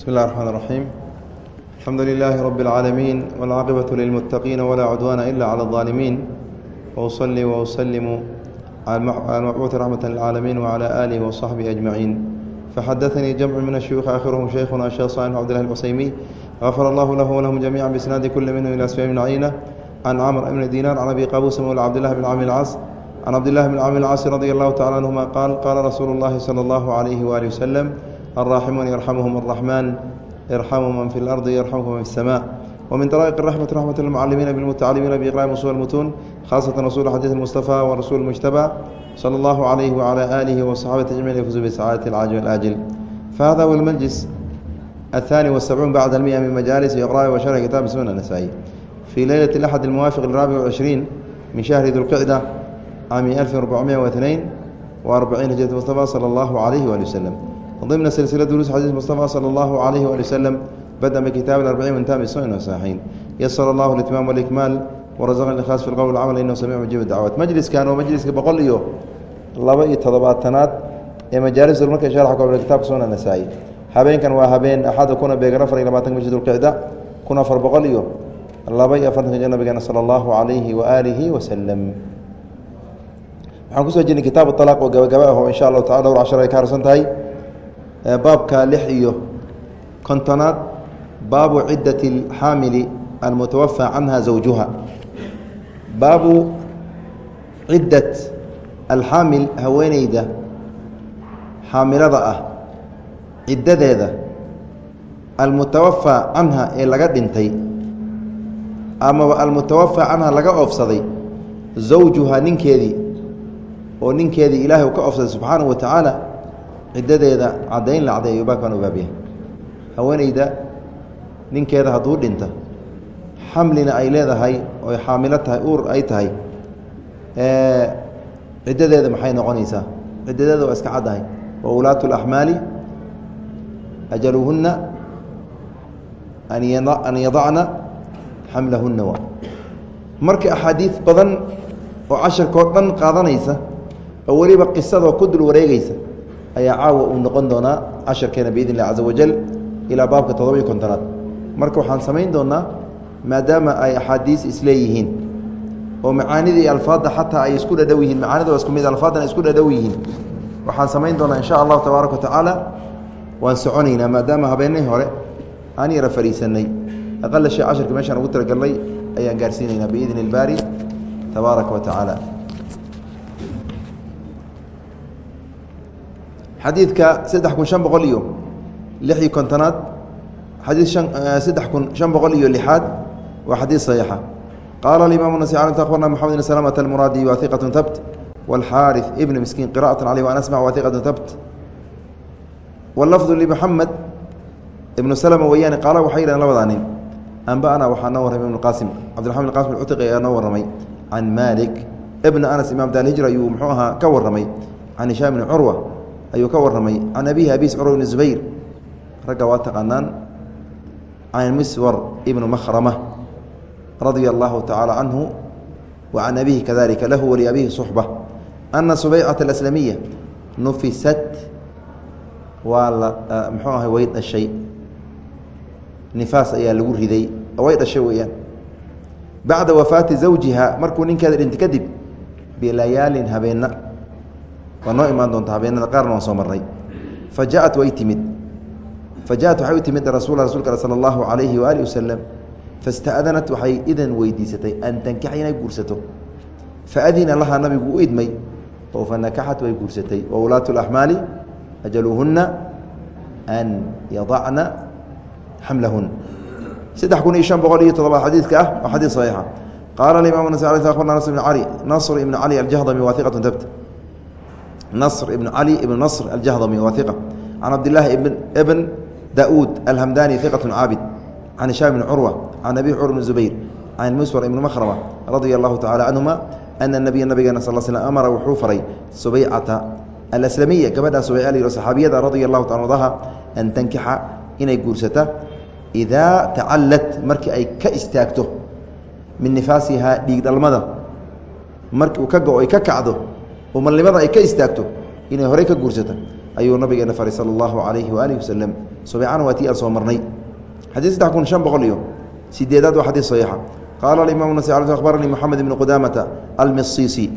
بسم الله الرحمن الرحيم الحمد لله رب العالمين والعاقبة للمتقين ولا عدوان إلا على الظالمين وأصلي وأسلم على المبعوث رحمة للعالمين وعلى آله وصحبه أجمعين فحدثني جمع من الشيوخ آخرهم شيخنا الشيخ صالح عبد الله العثيمي غفر الله له ولهم جميعا بإسناد كل منهم إلى سفيان بن عيينة عن عمرو بن دينار عن أبي قابوس مولى عبد الله بن عامر العاص عن عبد الله بن عامر العاص رضي الله تعالى عنهما قال قال رسول الله صلى الله عليه وآله وسلم الراحمون يرحمهم الرحمن يرحموا من في الأرض يرحمكم من في السماء ومن طرائق الرحمة رحمة المعلمين بالمتعلمين بإقراء أصول المتون خاصة رسول حديث المصطفى ورسول المجتبى صلى الله عليه وعلى آله وصحابة أجمعين يفوزوا بسعادة العاجل والآجل فهذا هو المجلس الثاني والسبعون بعد المئة من مجالس إقراء وشرح كتاب سنن النسائي في ليلة الأحد الموافق الرابع والعشرين من شهر ذو القعدة عام 1442 وأربعين هجرة المصطفى صلى الله عليه وآله وسلم ضمن سلسلة دروس حديث المصطفى صلى الله عليه وآله وسلم بدأ بكتاب الأربعين وانتهى بالسنن والصحيحين يسر الله الإتمام والإكمال ورزقنا الإخلاص في القول والعمل إنه سميع مجيب الدعوات مجلس كان ومجلس بقول إيوه laba iyo toddobaatanaad ee majaalis marka sharxa kooban kitaabka sunan nasaa-i habeenkan waa habeen axada kuna beegan afar iyo labaatanka masjid ulqicda kun afar boqol iyo laba iyo afartanka jir nabigeena sala allahu calayhi waaalihi wasalam waxaan kusoo jirnay kitaab alaaq oo gabagaba ah oo insha allahu tacala dhowr cashar ay ka harsan tahay baabka lix iyo kontonaad baabu ciddati alxaamili almutawafaa canha zawjuha. Baabu ciddat alxaamil haweeneyda xaamilada ah ciddadeeda almutawafaa canha ee laga dhintay amaba almutawafaa canha laga oofsaday zawjuha ninkeedii oo ninkeedii ilaahay uu ka oofsaday subxaanahu wa tacaala ciddadeeda caddayn la caddeeyo baabkan u baabyahay haweeneyda ninkeeda hadduu dhinta xamlina ay leedahay oy xaamilo tahay uur ay tahay ciddadeeda maxay noqonaysaa? Ciddadeeda waa iska caddahay. Wa ulaatu اlaxmaali ajaluhunna an yadacna xamlahunna wa. Marka axaadiid badan oo casharkoo dhan qaadanaysa oo weliba qisadoo ku dul wareegeysa ayaa caawa uu noqon doonaa casharkeena biidn اllah caza wajal ilaa baabka todoba iyo kontonaad. Marka waxaan samayn doonaa maadaama ay axaadiis isleeyihiin oo macaanida iyo alfaadda xataa ay isku dhadhow yihiin macaanida waa isku mid alfaaddan ay isku dhadhow yihiin waxaan samayn doonaa insha allahu tabaaraka wa waan soconaynaa maadaama habeenay hore aan yara fariisanay aqala shay casharka meeshaan ugu talagalnay ayaan gaarsiinaynaa biidni ilbaari tabaaraka wa xadiidka saddex kun shan boqol iyo lix iyo kontonaad xadiid eh, saddex kun shan boqol iyo lixaad waa xadiid saxiixa. Qaala imaam nas abarna mxamed ibn slmt almuraadi wa iqat habt ibn miskiin qira'at caleyh an asmع wa iqat habt wlafdu ibnu slma weeyaane qaala waxay yidhahen labadaa nin anba'na waxaa noo warramay ibn qaasim cabdiraxman qasim alcutiq ayaa noo warramay. Can malik ibna anas imam daalhijr ayuu muxuu ahaa ka warramay. Can hishaam bni curwa ayuu ka waramay can abihi abis cur bn zubayr. Ragga waa taqaanaan. Can miswar ibnu mahrama radia allahu tacaala canhu wa can abihi kadalika lahu waliabihi suxba ana subaycata aslamiya nufisat. Waa la mxuu ahay way dhashay. Nifaas ayaa lagu riday. Way dhashay weeyaan. Bacda wafaati zawjiha markuu ninkeeda dhintay kadib bilayaalin habeena waa noo imaan doonta habeenada qaarna waan soo marnay fa jaat way timid fa jaat waxay u timid rasul rasulka al sal allahu alayhi waaalih wasalam fasta'danat waxay idan weydiisatay an tankaxa inay guursato faadina lahaa nabigu u idmay oo fanakaxat way guursatay wa ulaatu laxmaali ajaluuhunna an yadacna xamlahun saddex kun iyo shan boqol iyo todoba xadiidka ah waa xadiid saxiixa qaala imaam abarna nasr ibn cali aljahdami waaiqatu dabt nasr ibn cali ibn nasr aljahdami wa iqa can cabdillaahi ibn dauud alhamdani iqat caabid can hishaam bn curwa can abi cur bn zubayr can muswar ibni makhrama radia allahu tacala canhuma ana nabiya nabigeena sal sl amara wuxuu faray gabadhaa subayca la yihao saxaabiyada radia allahu taala ardaha an tankixa inay guursata idaa tacallat markii ay ka istaagto min nifaasihaa dhiig dhalmada. Markii uu ka go umalnimada ay ka istaagto inay horey ka guursata ayuu nabigeena faray sala allahu calayhi waaalih wasalam subeycana waa tii aan soo marnay. Xadii saddex kun shan boqol iyo sideedaad waa xadiis saxiixa. Qaala alimaam nas akhbaranii moxamed ibnu qudamata almisiisi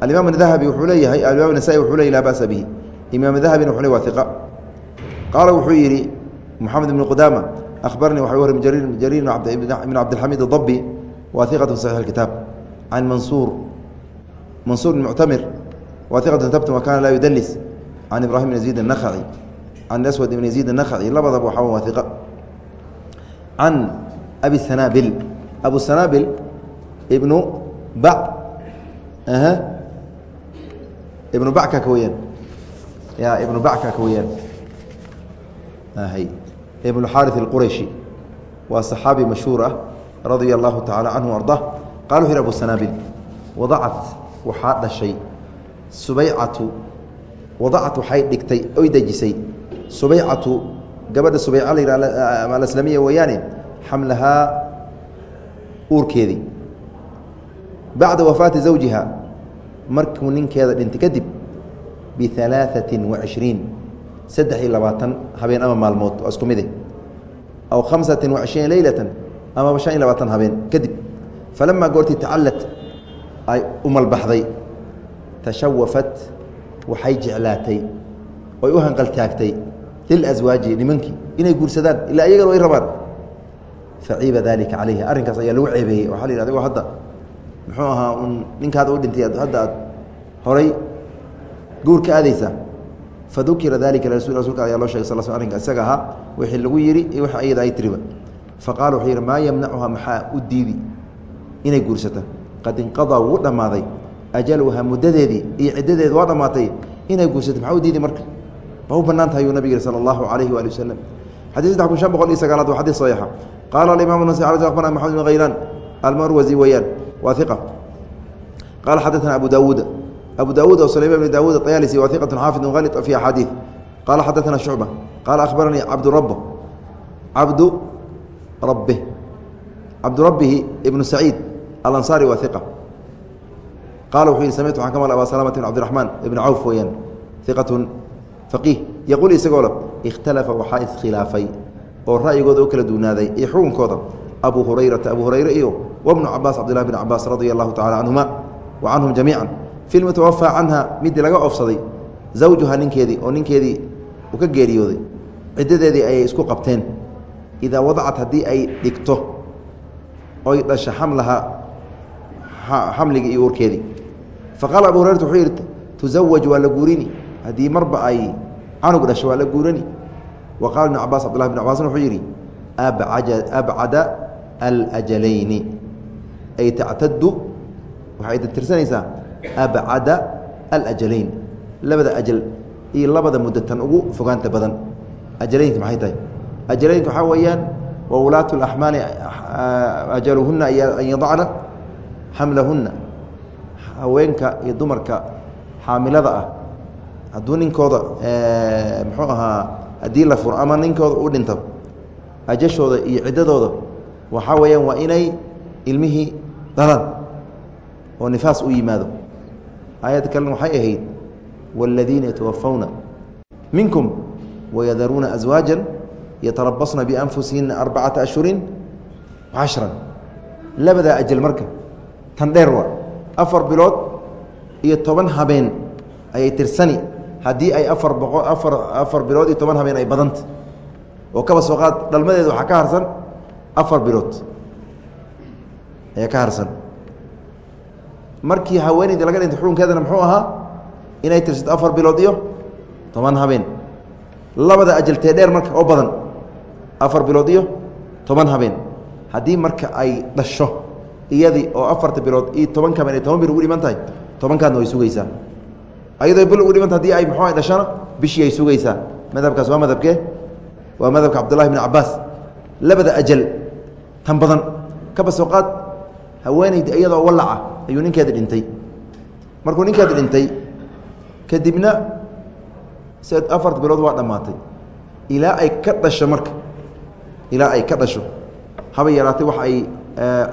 alimaam dahabi wuxuu leeyahay alimaam nasa'i wuxuu leeyay laa ba'sa bihi. Imaam dahabina wuxuu ley waa iqa qaala wuxuu yidhi moxamed ibnu qudaama akhbaranii waxa warram jariir ibn cabdilxamiid adabi waa iqatu saxiix kitaab can mansuur mansuur bn muctamir waa iqatu tabtun wa kana laa yudalis can ibrahim bn yaziid الnakhaci can aswad ibn yaziid الnakhaci labadaba waxaa waa iqa can abi sanaabil abu sanaabil ibnu bac ibnu backa ka weyaan ya ibnu backa ka weyaan ibn xaari اqurayshi waa صaxaabi mashhuur ah radia allahu tacala canhu arda qala wuxu yhi abu sanaabil wadacat waxaa dhashay subaycatu wadacat waxay dhigtay oy dejisay. Subaycatu gabadha subayca la alaslamiya weeyaane xamlahaa uurkeedii bacda wafaati zawjiha markuu ninkeeda dhintay kadib bialaaثatin wacishriin saddex iyo labaatan habeen ama maalmood waa isku mide eh. aw khamsatin wacishriina leylatan amaba shan iyo labaatan habeen kadib. Falamaa goortii tacalat ay umalbaxday tashawafat waxay jeclaatay oy u hanqaltaagtay lilaswaaji nimankii inay guursadaan ilaa iyagana way rabaan. Faciiba dalika calayhi arrinkaas ayaa lagu ceebeeyey. Waxaa la yidhi adigoo hadda muxuu ahaa un ninkaada u dhintay hadda aad horay guurka aadeysa fadukira dalika rasul rasulka ayaa loo shegay sal sl arrinka isaga ahaa wixii lagu yidhi iyo wax iyada ay tiriba. Faqala wuxuu yidhi maa yamnacuha maxaa u diidi inay guursata qad inqadaa wuu dhammaaday. Ajaluha muddadeedii iyo ciddadeedi waa dhammaatay inay guursato. Maxaa u diidi marka? Ma u bannaan tahay yuu nabig yihi sala allahu calayhi waali wasalam xadii saddex kun shan boqol iyo sagaalaad waa xadis saxiixa qaala alimaam nas akhbarna maxamed bin khaylaan almarwazi weeyaan waa iqa qaala xadaثna abu daawuud abu daawuud oo sulayman bn daawuud ayaalisi waa iqat xaafid hali fi axaadiid qaala xadaثna shucba. Qaala akhbaranii cabdurab cabdu rabe cabdurabihi ibnu saciid alansaari waa iqa qala wuxuu yihi samictu waxaan ka maqlay aba salamata bn cabdiraxmaan ibn cawf weeyaan. Iqatun faqiih. Yaquul isagoo le ikhtalafa waxaa iskhilaafay oo ra'yigooda u kala duunaaday iyo xukunkooda. Abu hurayrata abu hurayre iyo wabnu cabaas cabdillahi bn cabaas radia allahu tacala canhuma wa canhum jamiica fi lmutawafaa canha midii laga oofsaday zawjuha ninkeedii oo ninkeedii uu ka geeriyooday ciddadeedii ayay isku qabteen. Idaa wadacat haddii xamligii iyo uurkeedii faqaala abu hurayrata wuxuu yidhi tusawaj waa la guurini. Haddii marba ay canug dhasho waa la guurani wa qala ibn cabaas cabdullahi bn cabasna wuxuu yidhi abcada alajalayni ay tactadu waxay tirsanaysaa abcada alajalayn. Labada ajal iyo labada muddo tan ugu fogaanta badan. Ajalaynka maxay tahay? Ajalaynka waxaa weeyaan wa wulaatu اlaxmaali ajaluhuna an yadacna xamlahuna haweenka iyo dumarka xaamilada ah. Hadduu ninkooda muxuu ahaa haddii la furo ama ninkooda u dhinto ajashooda iyo ciddadooda waxaa weeyaan waa inay ilmihii dhalaan oo nifaas u yimaado. Aayad kalena waxay ahayd wاladiina yatawafawna minkum wayadaruuna aswaaja yatarabasna bianfusihina arbacata ashhurin cashran labadaa ajal marka tan dheer waa afar bilood iyo toban habeen ayay tirsani. Haddii ay afar boqo afar afar bilood iyo toban habeen ay badanta. Oo kaba soo qaad dhalmadeeda waxaa ka harsan afar bilood. Ayaa ka harsan. Markii haweeneyda laga dhintay xukunkeedana muxuu ahaa inay tirsato afar bilood iyo toban habeen. Labada ajaltee dheer marka oo badan afar bilood iyo toban habeen. Haddii marka ay dhasho iyadii oo afarta bilood iyo tobanka habeen ay toban bil ugu dhiman tahay tobankaadna way sugaysaa. Ayadoo bil ugu dhimanta haddii ay muxuu dhashana bishii ay sugaysaa. Madhabkaas waa madhabkee waa madhabka cabdullahi bn cabaas labada ajal tan badan. Kaba soo qaad haweeneyda iyadoo wallaca ayuu ninkeeda dhintay. Markuu ninkeeda dhintay kadibna se afarta bilood waa dhammaatay. Ilaa ay ka dhasho marka. Ilaa ay ka dhasho. Haba yaraatay wax ay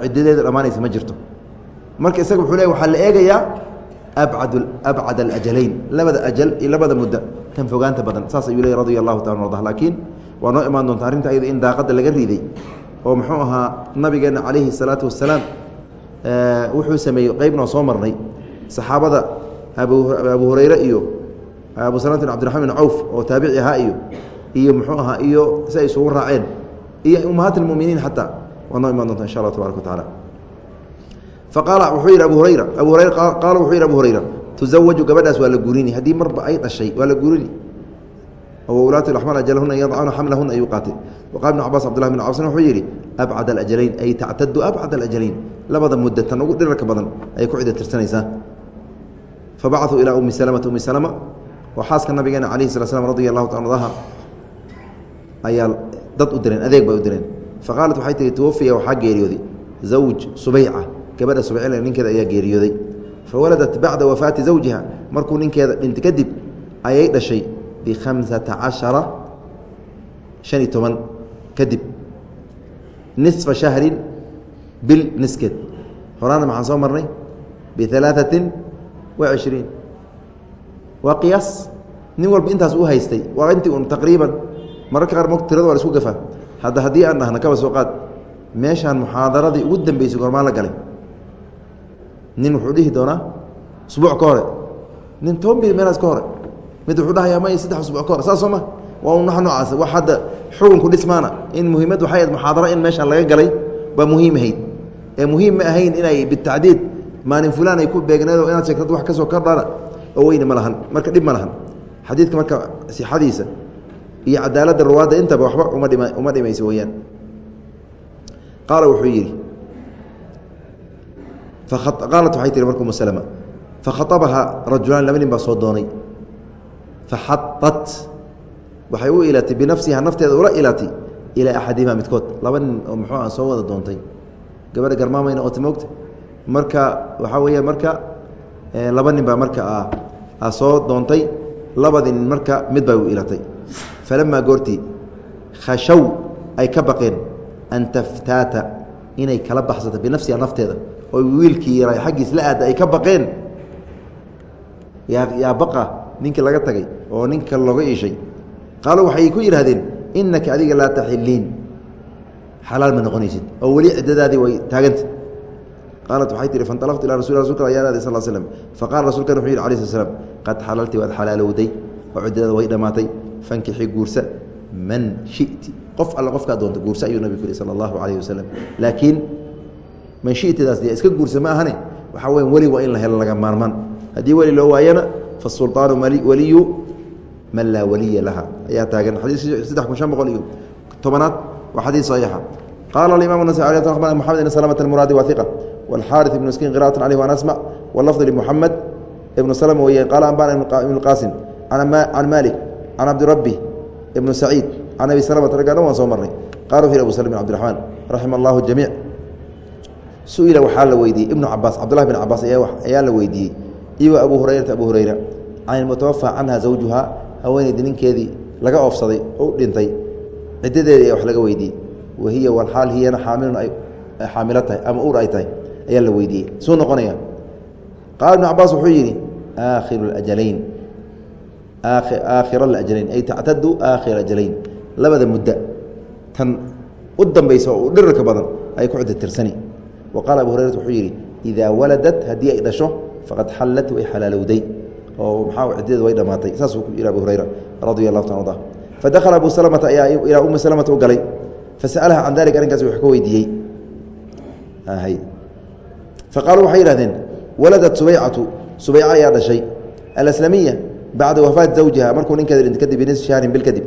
ciddadeeda dhammaanaysa ma jirto. Marka isaga wuxuu le waxaa la eegayaa abcad abcad alajalayn labada ajal iyo labada muddo kan fogaanta badan saas ayuu leey radia allahu taala arda laakiin waa noo imaan doonta arrinta ayada in daaqadda laga riiday oo muxuu ahaa nabigeena calayhi salaatu wasalaam wuxuu sameeyey qeybnoo soo marnay. Saxaabada abu hurayre iyo abu salamtin cbdiraxman bin cawf oo taabici ahaa iyo iyo muxuu ahaa iyo si ay isugu raaceen iyo ummahaat اlmuminiin xataa waa noo imaan doonta insha allah tabarak wa tacaala faqaala wuxuu yidhi abu hurayra abu hurayra qaala wuxuu yidhi abu hurayra tuzawaju gabadhaas waa la guurini haddii marba ay dhashay waa la guurini wulaat amal ajalahuna yadcuna xamlahuna ayuu qaatay waqala ibn cabaas cabdulahi bin cabasn wuxuu yidhi abcad alajalayn ay tactadu abcad alajalayn labada muddo tan ugu dhirarka badan ayay ku cida tirsanaysaa fabacuu ilaa umi salamata umi salama oo xaaska nabigeena calayhi sala slam radia allahu taala adaha ayaa dad u direen adeeg bay u direen faqaalat waxay tihi tuwafiya waxaa geeriyooday zawj subayca. Gabadha subaycl ninkeeda ayaa geeriyooday. Fawaladat bacda wafaati zawjiha. Markuu ninkeeda dhinta kadib ayay dhashay bikhamsata cashara shan iyo toban kadib nisfa shahrin bil niskeed. Horaana maxaan soo marnay? Bialaaثatin wa cishriin waa qiyaas. Nin walba intaas u haystay. Waa intii un taqriiban. Mararka qaar m tirada waa la isku gafaa hadda haddii aan dhahna kaba soo qaad meeshaan muxaadaradii ugu dambeysay gormaa la galay. Nin wuxuu dhihi doonaa usbuuc ka hore. Nin toban bil meelaas ka hore. Mid wuxuu dhahayaa may saddex usbuuc ka hore. Saas soo ma? Waa un wax noocaas wax hadda xukunku dhismaana in muhiimad waxay ahayd muxaadaro in meeshaan laga galay baa muhiim ahayd. Ee muhiim ma ahayn inay bitacdiid maalin fulaan ay ku beegneedo inaad sheegtad wax ka soo kordhana oo weyne ma lahan. Marka dhib ma lahan. Xadiidka marka sixadiisa iyo cadaaladda ruwaadda intaba waxba uma dhima uma dhimayso weyaan qaala wuxuu yidhi qaalat waxay tihi marka umu slma fakhaطabaha rajulaan laba nin baa soo doonay. Faxaat waxay u ilatay binafsiha nafteeda ula ilatay ilaa axadihima midkood. Laba nin oo muxuu ah soo wada doontay. Gabadha garmaamayna oota moogta marka waxaa weeya marka laba nin baa marka a soo doontay. Labadii nin marka mid bay u ilatay falamaa goortii khashow ay ka baqeen an taftaata inay kala baxsato binafsiha nafteeda oo wiilkii yara xaggiis la aada ay ka baqeen yaa baqa ninkii laga tagay oo ninka looga iishay qaaluu waxay ku yidhahdeen inaka adiga laa taxiliin xalaal ma noqonaysid oo weli ciddadaadii way taaganta qaalat waxay tihi fanalaqtu ilaa rasul rasulka ayaan aaday sal slm faqala rasulkan wuxuu yidhi alai sl slam qad xalalti waad xalaalowday oo ciddadaada way dhammaatay fankixi guursa man shiti qof alle qofkaa doonta guursa ayuu nabig ku yihi sala allahu calayh wasalam laakiin man shitidaas dee iska guursa ma ahane waxaa weya weli waa in la helo laga maarmaan haddii weli loo waayana fasulطaanu waliyu man laa waliya laha ayaa taagan xadiis saddex kun shan boqol iyo tobanaad waa xadiis saxiixa qaala aimam nas mxamed bn slmt almuraadi wa iqa wاlxaariث ibn miskiin qira'at calيh waan asmع wlafظ lmuxamed ibnu slm weye qaala ambana ibn qaasim can malik can cabdirabi ibn saciid can abi slmta ragga dhan waan soo marnay qaa wuxu yih abu slm bn abdiraxmaan raxima allahu jamiic su'ila waxaa la weydiiyey ibnu cabaas cabdulahi bin cabaas ayaa la weydiiyey iyo abu hurayrata abu hurayra can mutawafaa canha zawjuhaa haweeneydii ninkeedii laga oofsaday oo u dhintay ciddadeedii wax laga weydiiyey wahiya walxaal hiyana xaamilun ay xaamilo tahay ama uur ay tahay ayaa la weydiiyey suu noqonaya qaala ibnu cabaas wuxuu aakhira ajalayn ay tactadu aakhira ajalayn. Labada muddo tan u dambaysa oo u dhirarka badan ay ku cidda tirsani wa qaala abu hurayrat wuxuu yidhi idaa waladat haddii ay dhasho faqad xallat way xalaalowday. Oo maxaa ciddadeeda way dhammaatay saasuu ku yidhi abu hurayra radia allahu ta arda fadakhala abu salamata ayaa ilaa ummi salamata u galay. Fasa'alaha can dalika arrinkaas wax ka weydiiyey. Faqaaluu waxay yihahdeen waladat subaycatu. Subayca ayaa dhashay. Alaslamiya bacda wafaati zawjiha markuu ninkeeda dhintay kadib binis shahrin bil kadib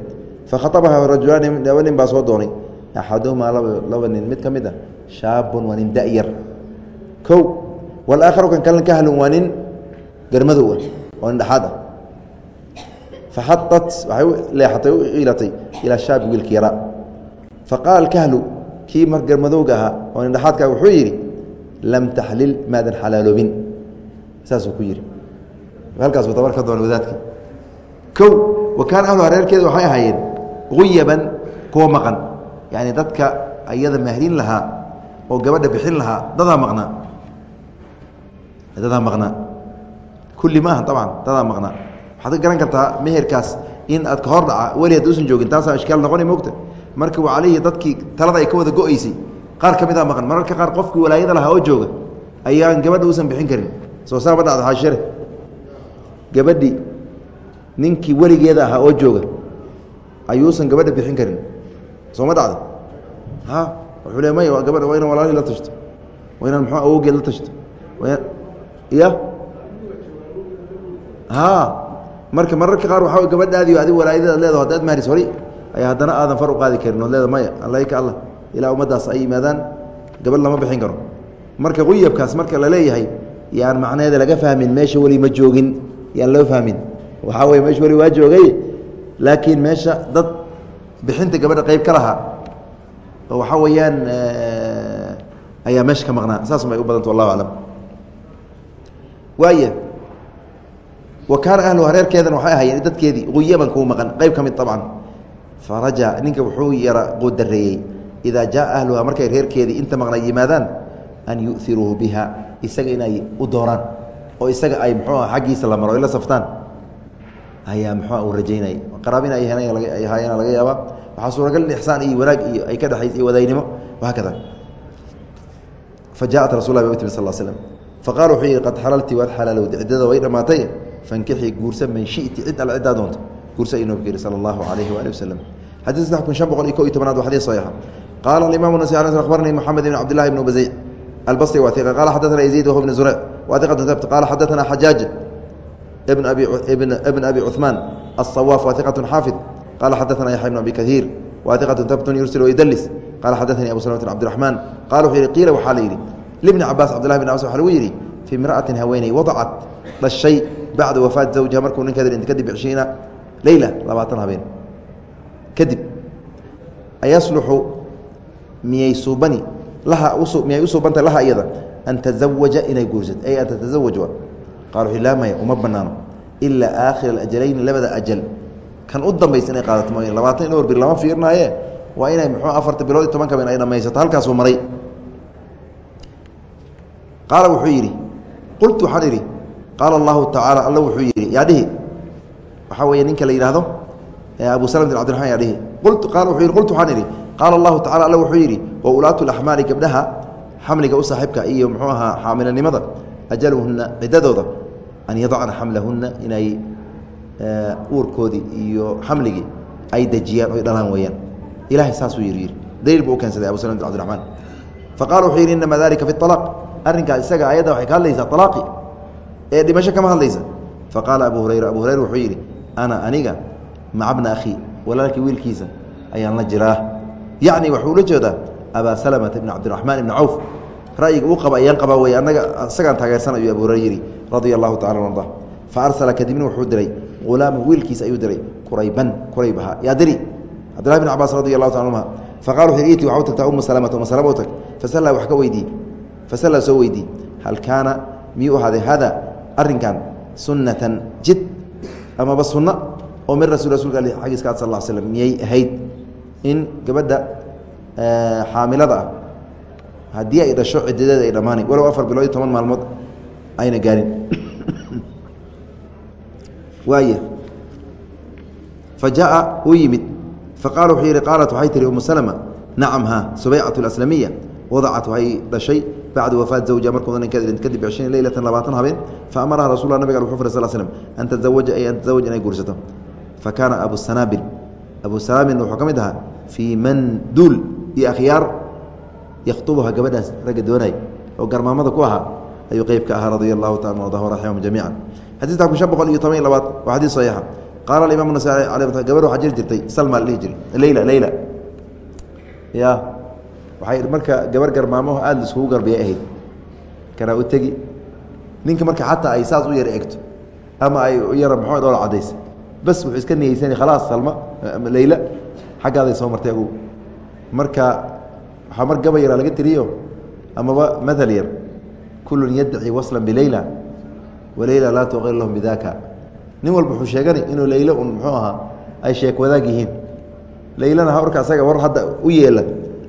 fakhaطabaha rajulaani laba nin baa soo doonay axaduhumaa laba nin mid ka mid a shaabun waa nin da'yar kow walaakharu kan kalena kahlun waa nin garmadow ah oo nin dhexaad ah faxaat waxay u leexatay u iilatay ilaa shaabi wiilki yaraa faqaala alkahlu kii mar garmadowga ahaa oo nin dhexaadka wuxuu yidhi lam taxlil maadan xalaaloobin saasuu ku yidhi halkaasuu dabar ka doona wadaadka. Kow wa kaana ahluha reerkeeda waxay ahaayeen guyaban kuwa maqan. Yacni dadka ayada mahrin lahaa oo gabadha bixin lahaa dadaa maqnaa. Dadaa maqnaa. Kulli maaha abcan dadaa maqnaa. Waxaad ka garan kartaa meherkaas in aad ka hor dhaca weli usan joogin taasaa ishkaal noqoni mogta marka wa caleyhi dadkii talada ay ka wada go-eysay qaar ka mid a maqan. Mararka qaar qofkii walaayada lahaa oo jooga ayaan gabadha uusan bixin karin. Soo saa ma dhacda xaashire gabadhi ninkii weligeeda ahaa oo jooga ayuusan gabadha bixin karin. Soo ma dhacda ha? Wuxuu le may gabadha waa inaan walaalihii la tashto. Waa inaan muxuu awowgeed la tashto. Ya ha? Marka mararka qaar waxaa gabadhaadii adi walaayadaad leedaho haddaad mahris hori ayaa haddana aadan far u qaadi karin. Ood leeda maya allayka allah ilaa ummaddaas ay yimaadaan gabadh lama bixin karo. Marka quyabkaas marka la leeyahay yaan macnaheeda laga fahmin meesha weli ma joogin yaan loo fahmin. Waxaa weye meesha weli waa joogay laakiin meesha dad bixinta gabadha qeyb ka lahaa oo waxaa weeyaan ayaa meesha ka maqnaa. Saas may u badanta wallahu aclam waaya wa kaana ahluha reerkeedana waxay ahaayeen dadkeedii quyaban kuu maqan qeyb ka mid abcan faraja ninka wuxuu yara qudareeyey idaa jaa ahluha markay reerkeedii inta maqna yimaadaan an yu'iruuhu biha isaga inay u dooraan oo isaga ay muxuu ah xaggiisa la maro ay saftaan. Ayaa muxua uu rajaynayay qaraabina ay ay ahaayeen laga yaabaa. Waxaa suuragal in ixsaan iyo wanaag iyo ay ka dhexays iyo wadaynimo. Wahaakada fa rasul lah ba timi sal slm faqala wuxuu yihi qad xalalti waad xalaalowda ciddada way dhammaatay. Fankixii guursa man shiti cid al ciddaa doonto. Guursa ayuu nabig yihi sala allahu alayhi waali wasalam xadii saddex kun shan boqol iyo ko iyo tobanaad waa xadii saxiixa qaala alimamu nasi akhbaranii moxamed ibn cabdillahi ibn baseyc albasri waa iqa qala xadaثana yaziid wahu bn zurec waa iqatu habt qala xadaثana xajaaj ibn abi ibn abi cuثmaan aلصawaaf waa iqatu xaafid qala xadaثana yaxya ibn abi kahiir waa iqatu habtun yursil wayudlis qala xadaثanii abu salmt cabdiraxmaan qala wuxuu yihi qiila waxaa la yidhi libni cabaas cabdillahi bn abas waxa lagu yidhi fii imra'atin haweeney wadacat dhashay bacda wafaat zawjiha markuu ninkeeda dhinta kadib cishriina leyla miyay suubani laha iyada? An tazawaja inay guursato. Ay an tatasawaj qala wuxuu laa maya uma banaano ilaa aakhira alajalayni labada ajal. Kan u dambaysa inay qaadato mooy labaatan iyo dhowr bir lama fiirnaaye? Waa inay muxuu afarta bilood iyo tobanka bin ay dhamaysato halkaasuu maray. Qaala wuxuu yidhi qultu waxaan idhi qaala allahu tacaala alla wuxuu yidhi yaa dhihi waxaa weeye ninka la yidhaahdo abu salm bin abdiraman yaa dhihi. Qultu qaala wuxuu yidhi qultu waxaan idhi qaala allahu tacala alla wuxuu yidhi wa ulaatu laxmaali gabdhaha xamliga u saaxiibka iyo muxuu ahaa xaamilanimada ajaluhunna ciddadooda an yadacna xamlahunna inay uurkoodii iyo xamligii ay dejiyaan oy dhalaan weeyaan. Ilahay saasuu yidhi yidhi. Daliil buu u keensaday abu salm bin abdiraxmaan faqala wuxuu yidhi inama dalika fi alaq arrinkaas isaga ayadda waxay ka hadlaysaa alaaqi ee dhimasho kama hadlaysa. Faqaala abu hurayra abu hurayra wuxuu yidhi ana aniga maca akhii walaalkii wiilkiisa ayaan la jiraa yacni waxuu ula jeedaa abaa salamata ibn cabdiraxmaan ibni cawf. Ra'yiga uu qaba ayaan qabaa wey annaga isagaan taageersan ayuu abu hurayra yidhi radia allahu tacala arda fa arsala kadibna wuxuu diray ghulaama wiilkiisa ayuu diray kurayban kurayb ahaa yaa diri cabdillahi bin cabaas radi allahu taala anhuma faqala wuxuu iti waxu tagtaa uma salamata uma salama u tag. Fasallaa wax ka weydii fasallaa soo weydii hal kaana miyuu ahaaday hada arrinkan sunnatan jid amaba sunno oo min rasul xaggiiska ad sal slam miyay ahayd in gabadha xaamilada ah haddii ay dhasho cidadeeda ay dhammaanay walow afar bilood iyo toban maalmood ayna gaarin. Waaya fa jaءa uu yimid faqala wuxuu yihi qaalat waxay tihi umu slma nacam ha subaycat اaslamiya wadacat waxay dhashay bacda wafaat zawja dhint kadib cishriin leylatan labaatan habeen faamaraha rasul nabig wuxuu fray sl slm an tazawaja ay an tazawaj inay guursato. Fa kaana abu sanaabil abu sanaabil wuxuu ka mid ahaa fii man duul iyo akhyaar yakhtubuha gabadhaas ragga doonay oo garmaamada ku ahaa ayuu qeyb ka ahaa radia allahu taala ardah raximahum jamiica xadiiska kun shan boqol iyo toban labaad waa xadiis saxiixa qaala alimaam nasaai a gabadh waxaa jiri jirtay salma la dhihi jiray leyla leyla. Ya waxay marka gabar garmaamaho aada laiskugu garbiyay ahayd kanaa u tegi. Ninka marka xataa ay saas u yara egto ama ay yara maxamed oola cadaysa bas wuxuu iska niyeysana khalaas salma leyla xaggaaday soo martay agu. Marka waxaa mar gaba yaraa laga tiriyo amaba maal yar kullun yaddaci waslan bileyla waleyla laa tuqir lahum bidaka nin walba wuxuu sheegani inuu leylo un muxuu ahaa ay sheek wadaag yihiin. Leylana hawrka asaga war hadda u yeela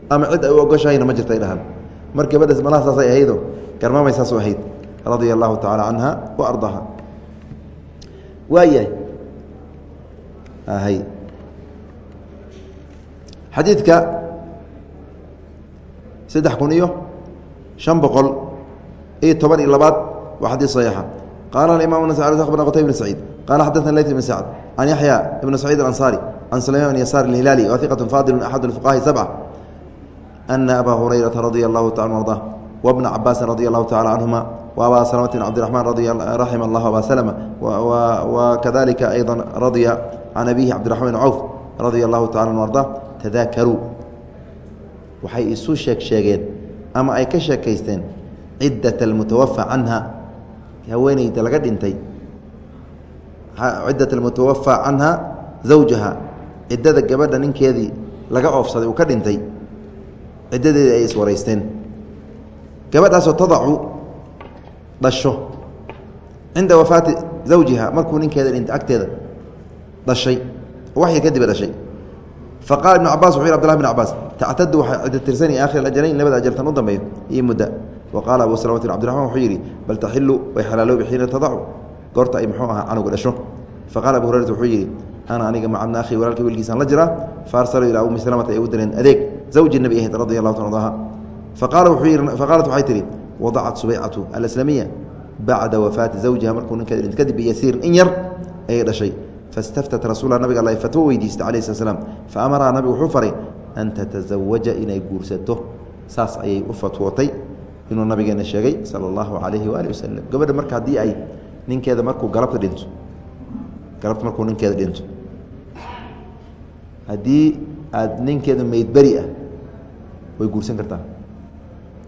ama cid ay u ogoshahayna ma jirta ay dhahaan mar malaha saasay ahaydo garmaamay saas u ahayd radia allahu tacala canha wa ardaaha waayahay. Hay xadiidka saddex kun iyo شhan boqol iyo toban iyo labaad waa xadiis صaxiixa qaala imam nas bna qtay bn saciid qala xadana layt bn sacd can yaxya ibn saciid alanصari can sulayman bn yasaar اhilaali waثiqaة fadil axad اfuqahi sabca ana aba hurayrata radia اllahu taala arda wbna cabaasin radi allahu tacala canhuma وabا سلمة بن cبدiرحمaن رaحم الله أbا سلمة وkذلika أيضا radيa عن أbيه cبدiرحمن بن cوف radي الlahu taعala tadaakaruu waxay isu sheeg sheegeen ama ay ka sheekaysteen ciddat almutawafa canha. Haweeneyda laga dhintay. Ciddat almutawafa canha zawjaha ciddada gabadha ninkeedii laga oofsaday uu ka dhintay. Ciddadeedii ay iswaraysteen. Gabadhaasoo tadacu dhasho. Cinda wafaati zawjiha markuu ninkeeda dhintay agteeda dhashay. Waa ka diba dhashay faqala ibnu cabas wuxu yh abdullah bn cabaas tactadu waxay cidda tirsani aakhir ajalayn labada ajaltan u dambeeyo iyo mudda wa qaala abu salamati bn cbdiraxman wuxuu yidhi bal taxilu way xalaaloobi xiina tadacu goorta ay muxuu ahaa canuga dhasho faqala abu hurayrata wuxuu yidhi ana aniga maca bna ahi walaalkii wiilkiisaan la jiraa faarsaluu ilaa ummi salamata ay u direen adeeg zawji nebi ahayd radi allahu ta ardaha faqaala wuxuu yidhi faqaalat waxay tihi wadacat subaycatu alslamiya bacda wafaati zawjiha markuu dhint kadib biyasiirin in yar ayay dhashay fastaftat rasuula nabiga alla fatwo weydiistay alayh slat slam fa amaraha nabigu wuxuu faray an tatazawaja inay guursato saas ayay u fatwootay inuu nabigeena sheegay sala allahu calayhi waali wasalam gabadha marka haddii ay ninkeeda markuu galabta dhinto galabta markuu ninkeeda dhinto haddii aad ninkeeda meydberi ah way guursan kartaa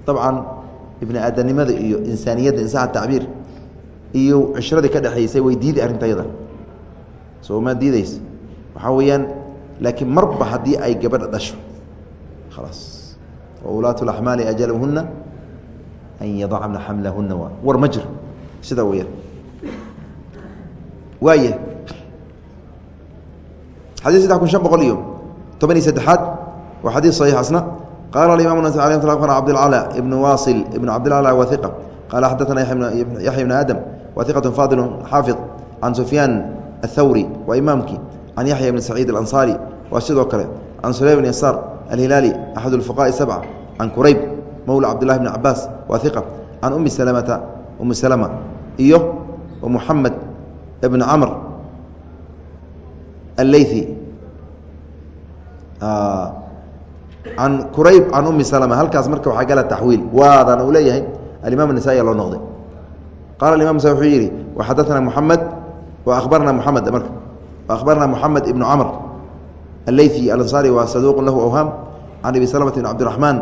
dabcan ibni aadanimada iyo insaaniyadda insaxa tacbiir iyo cishradii ka dhexaysay way diidi arrintayada soo sooma diidaysa? Waxaa weeyaan laakiin marba haddii ay gabadha dhasho khalaas waulaatu amaali ajalhuna an yadacna xamlahuna waa war ma jiro. Sidaa weeyaan. Waaya xadii saddex kun shan boqol iyo toban iyo saddexaad waa xadiis saxiix qaala alimaam abdilcala ibn wasil ibn cabdilcala wahiqa qaala xadaana yaxya ibn aadam wahiqat faadil xaafid can sufyaan aلthawri waa imaamkii can yaxya bn saciid اlanصari waa sidoo kale can sulaym bn yasaar alhilaali axad اlfuqaءi sabca can kurayb mowla cabdillahi bn cabaas waثiqa can umi slmata umi slma iyo muxamed bn camr aleyثi can qurayb can umi slma halkaas marka waxaa gala taxwiil waadana uu leeyahay alimaam النasai loo noqday qala imam nasa wuxuu yidhi waxadaثna muxamed wabarna muxamed marka akhbarna muxamed ibnu camr aleyثi alanصari waa saduuq lahu awhaam can abi slmta bn cabdiرaحmaan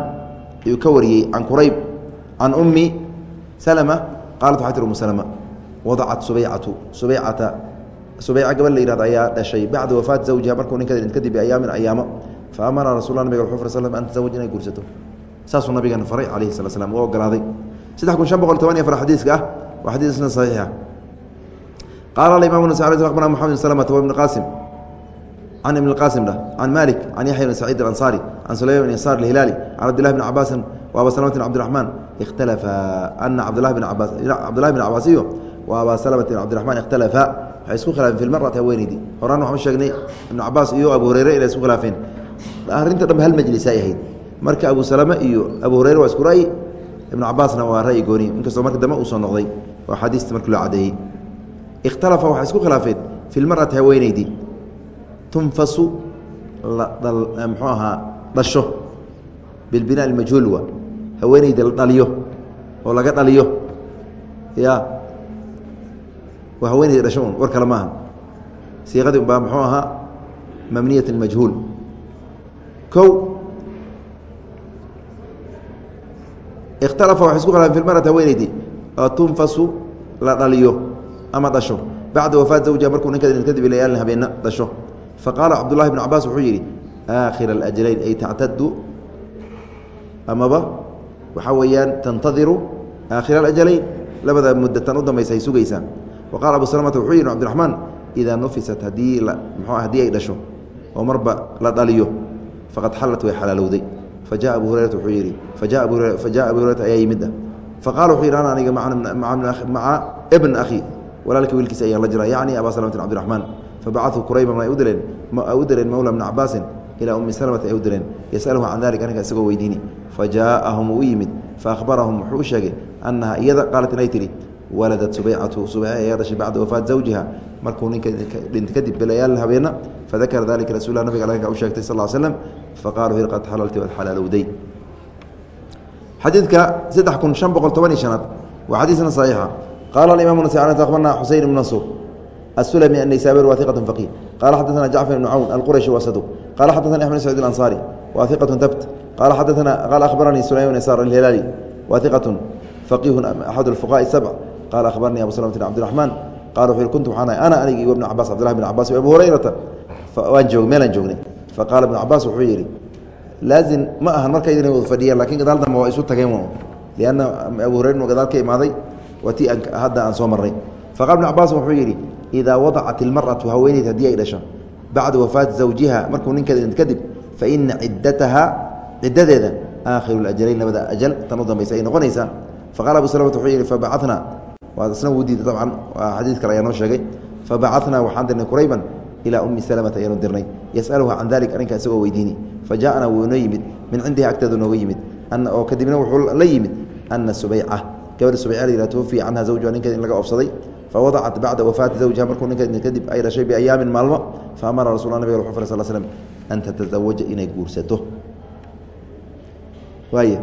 ayuu ka wariyey can qurayb can umi slma qalat waxay tir umu slma wadacat subaycatu subaycata subayca gabadh la yihahdo ayaa dhashay bacda wafaati zawjiha markuu ninkeeda dhint kadib ayaamin ayaamo faamara rasul nabig wuxuu far slam an tazawaj inay guursato saasuu nabigeena faray calayhi sala slam u ogolaaday saddex kun shan boqol toban iyo afar xadiiska ah waa xadiisna saxiixa qaala alimam nas akhbarna moxamed bn ibn qaasim can ibn qaasim dhah can malik can yaxya bn saciid alanصari can sulayman bn yasaar alhilaali can cabdillahi bn cabaasin wa aba salmata bn cabdiraxmaan ikhtalafa ana cabdillahi bn cabaas cabdillahi bn cabaas iyo wa aba salmata bn cabdiraxmaan ikhtalafa waxay isku khilaafeen fi lmarati haweeneydii horaan waxaan sheegnay ibnu cabaas iyo abu hureyre inay isku khilaafeen arrinta dhanbe hal majlis ay ahayd marka abu salame iyo abu hureyre waa isku ra'yi ibnu cabaasna waa ra'yi gooni inkastoo marka dambe uu soo noqday oo axaadiista markii loo cadeeyey ikhtalafa waxay isku khilaafeen fi lmarati haweeneydii tunfasu muxuu ahaa dhasho bilbinaa almajhuul wa haweeneyda la dhaliyo oo laga dhaliyo ya waa haweeneyda dhasho un war kale maaha siiqadii baa muxuu ahaa mamniyat majhuul o ikhtalafa waxay isku khilaafeen fi lmarati haweeneydii tunfasu la dhaliyo ama dhasho. Bacda wafaat zawjiha markuu ninka kadib layaalin habeena dhasho. Faqaala cabdullahi bn cabaas wuxuu yidhi aakhira alajalayn ay tactadu amaba? Waxaa weeyaan tantadiru aakhira alajalayn labada muddatan u dambaysa ay sugaysaa wa abu salamata wuxuu yidhi cabdiraxmaan idaa nufisat haddii mxu haddii ay dhasho oo marba la dhaliyo faqad xalat way xalaalowday. Fajaءa abu hurayrat wuxuu yidhi fajaءa abu hurayrata ayaa yimid. Ah wuxuu yidhi ana aniga maca ibn akhi walaalkii wiilkiisa ayaan la jira. Yacni aba salamata bn abdiraxmaan fabacaduu qurayban ay u direen u direen mowla bni cabaasin ilaa ummi salmata ay u yasaluhu can dalik arrinka isagoo weydiini. Fa jaaahum uu u yimid faahbarahum wuxuu u sheegay annaha iyada qaalat inay tihi waladat subeycatu subeyca ayaa dhashay bacda wafaat zawjiha. Markuu ninka dhinta kadib bilayaal habeena fadakara dalika rasulah nabiga arrinka u sheegtay sal slm faqaaluu hir qad xalalti wad xalaalowday xadiidka saddex kun shan boqol toban iyo shanaad waa xadiisna saxiixa qala imam akhbarna xuseyn ibn mansuur asulami anaysaabir wa iqat faqiih qala xadaana jacfar ibn cawn alqurashi waa saduq qala xadaana axmed sacid ansaari wa iqatu tabt qala xadaana qala ahbaranii sulaym bn sar alhilaali wa iqatu faqiihu axad اfuqaء sabc qala ahbarnii abu slmt cabdiraxmaan qala wuxu kuntu waxaan ahay ana anig iyo ibn cabaas cabdillahi bn cabas iyo abu hurayrata waan joog meelaan joognay faqaala ibnu cabaas wuxuu yidhi laazim ma ahan marka idin wada fadhiyeen laakiin gadaal dambe waa isu tageen lianna abu hurayr inuu gadaal ka imaaday waa hadda aan soo maray faqal bn cabaas wuxuu yidhi idaa wadacat ilmaratu haweenayd haddii ay dhasho bacda wafaati zawjiha markuu ninkeeda dhint kadib faina ciddataha ciddadeeda aakhiru اajalayn labada ajal tan u dambaysa ay noqonaysaa. Faqala abu slmt wuxuu yidhi fabacana waa isna wuu diiday dabcan xadiis kale ayaa noo sheegay. Fabacana waxaan dirnay qurayban ilaa ummi salamata ayaanu dirnay. Yasaluha can dalik arrinka isagoo weydiini. Fajaana wuu inoo yimid. Min cindihi agteedu nooga yimid. Oo kadibna wuxuu la yimid ana subayca gabadha subeyca la yihah twafii canha zawjuha ninkeed in laga oofsaday fawadacat bacda wafaati zawjiha markuu ninkeed kadib ay dhashay biayaamin maalmo fa amara rasul nabig wuxuu fara sal slm an tatazawaja inay guursato. Waay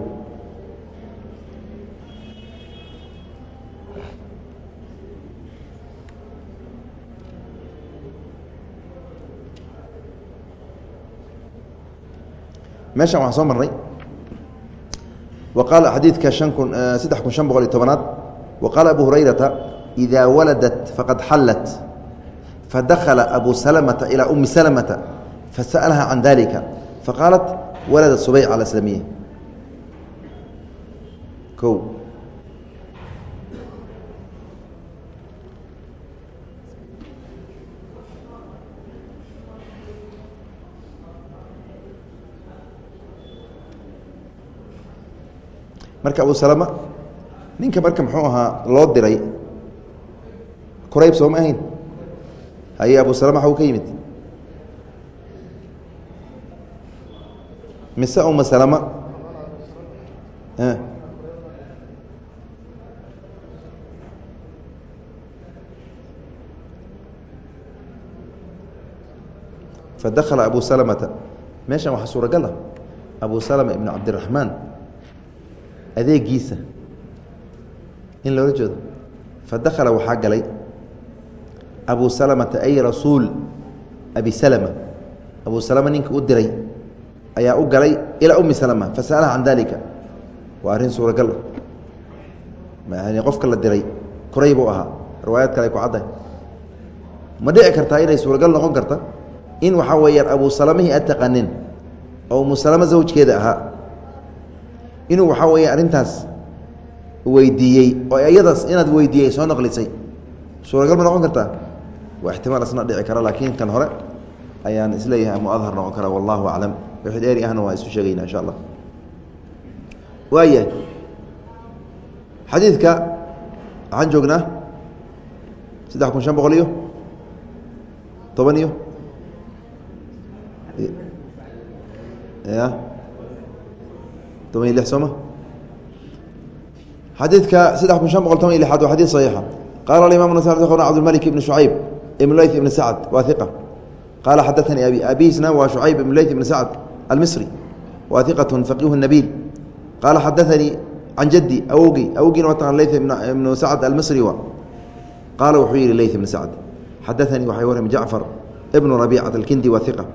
meeshan waxaan soo marnay wa qaala xadiidka saddex kun shan boqol iyo tobanaad wa qaala abu hurayrata إida waladat faqad xallat fadakala abu salmata ilىa umi salmata fasa'alaha can dalika faqaalat waladat subeyc aslamiya o marka abu salama ninka marka muxuu ahaa loo diray qurayb soo ma ahayn? Haye abu salama xagu ka yimid. Mise uma salama? Fadakala abu salamata. Meeshan waxaa suuragal ah. Abu salama ibn cabdiraxmaan adeegiisa in loola jeedo. Fadakala waxaa galay abu salamata ay rasuul abi salama. Abu salama ninka u diray ayaa u galay ilaa umi salama fasa'alaha can dalika waa arrin suuragal ah. Yani qofka la diray koray buu ahaa. Riwaayad kale ku caddahay. Ma dhici kartaa inay suuragal noqon karta in waxaa weeyaan abu salamihii ad taqanin oo umu salama zawjkeeda ahaa inuu waxaa weeya arrintaas weydiiyey oo iyadaas inaad weydiiyey soo naqlisay. Suuragal ma noqon kartaa? Waa ixtimaal isna dhici kara laakiin kan hore ayaan is leeyahay muadhar noqon kara wallahu aclam. Wixii dheeri ahna waa isu sheegayna insha allah. Waayahay xadiidka waxaan joognaa saddex kun shan boqol iyo toban iyo ya toban iyo l sooma xadiidka saddex kun shan boqol toban iyo lixaad waa xadid صaxiixa qala aimam cabdilmalik ibn shucayb ibn leyt ibn waa iqa qaala xadaanii abi abiisna waa shucayb ibn leyt ibn almisri waa iqatun faqihu nabiil. Qaala xadaanii can jaddi awogey awogina waa leyt ibnu sacd almisri wa. Qaala wuxuu yihi leyt ibn sacd xadaanii waxay warrami jacfar ibnu rabicat alkindi waa iqa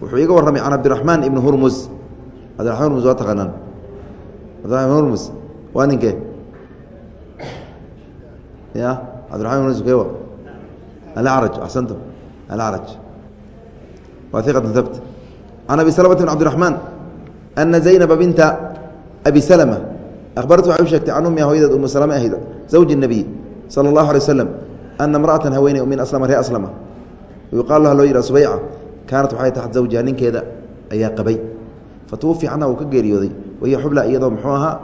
wuxuu iga warramay can cabdiraxmaan ibni hurmus cabdirmaan hurmus waa taqaanaan cabdiraman waa ninkee ya cabdiraman murmukewa alacraj axsanta alacraj waa iqatun habt can abi salmata bn cabdiraxmaan ana zaynaba binta abi salma ahbaratu waxay u sheegtay can ummiha hooyadeed umu salme ahayd zawji اnabiy sala اllahu alay waslem ana imra'atan haweeney min aslama ree aslama. Yuqaalu laha loo yidhaha subayca kaanat waxay taxad zawjiha ninkeeda? Ayaa qabay. Fa twufi canha uu ka geeriyooday wahiya xubla iyadoo muxuu ahaa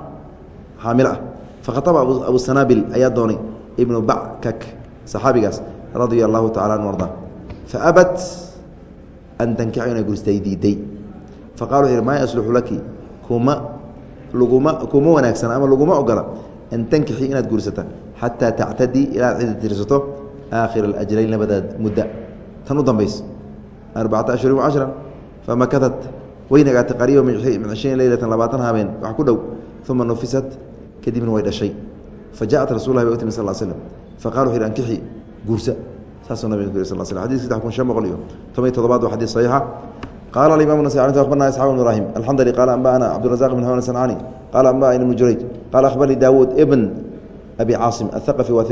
xaamil ah. Fakhaطaba abu sanaabil ayaa doonay ibnu backak saxaabigaas radia allahu tacala an arda faabat an tankixu inay guurstay diiday. Faqala wuxu maa yasluxu laki? Kuma laguma kuma wanaagsana ama laguma ogola an tankixii inaad guursata xataa tactadii ilaad cida tirsato aakhir alajlayn labadaad mudda. Tan u dambayso arbacata ashhurin wacashra famakatat way nagaatay qariiba min cishriin leylatan labaatan habeen wax ku dhow uma nufisat kadibna way dhashay. Fa lah bay u sal slm faqala wuxu yhi ankixi guursa. Saasuu nabig ku yiri sal sl xadis saddex kun shan boqol iyo toban iyo todobaad waa xadis saxiixa. Qala aimam nas abarna isxaaq bn ibrahim alxandli qala anba'ana cabdurazaq bn hawan sancani qala anba'ani ibn jurayj qala akhbarnii daawuud ibn abi caasim athaqafi wa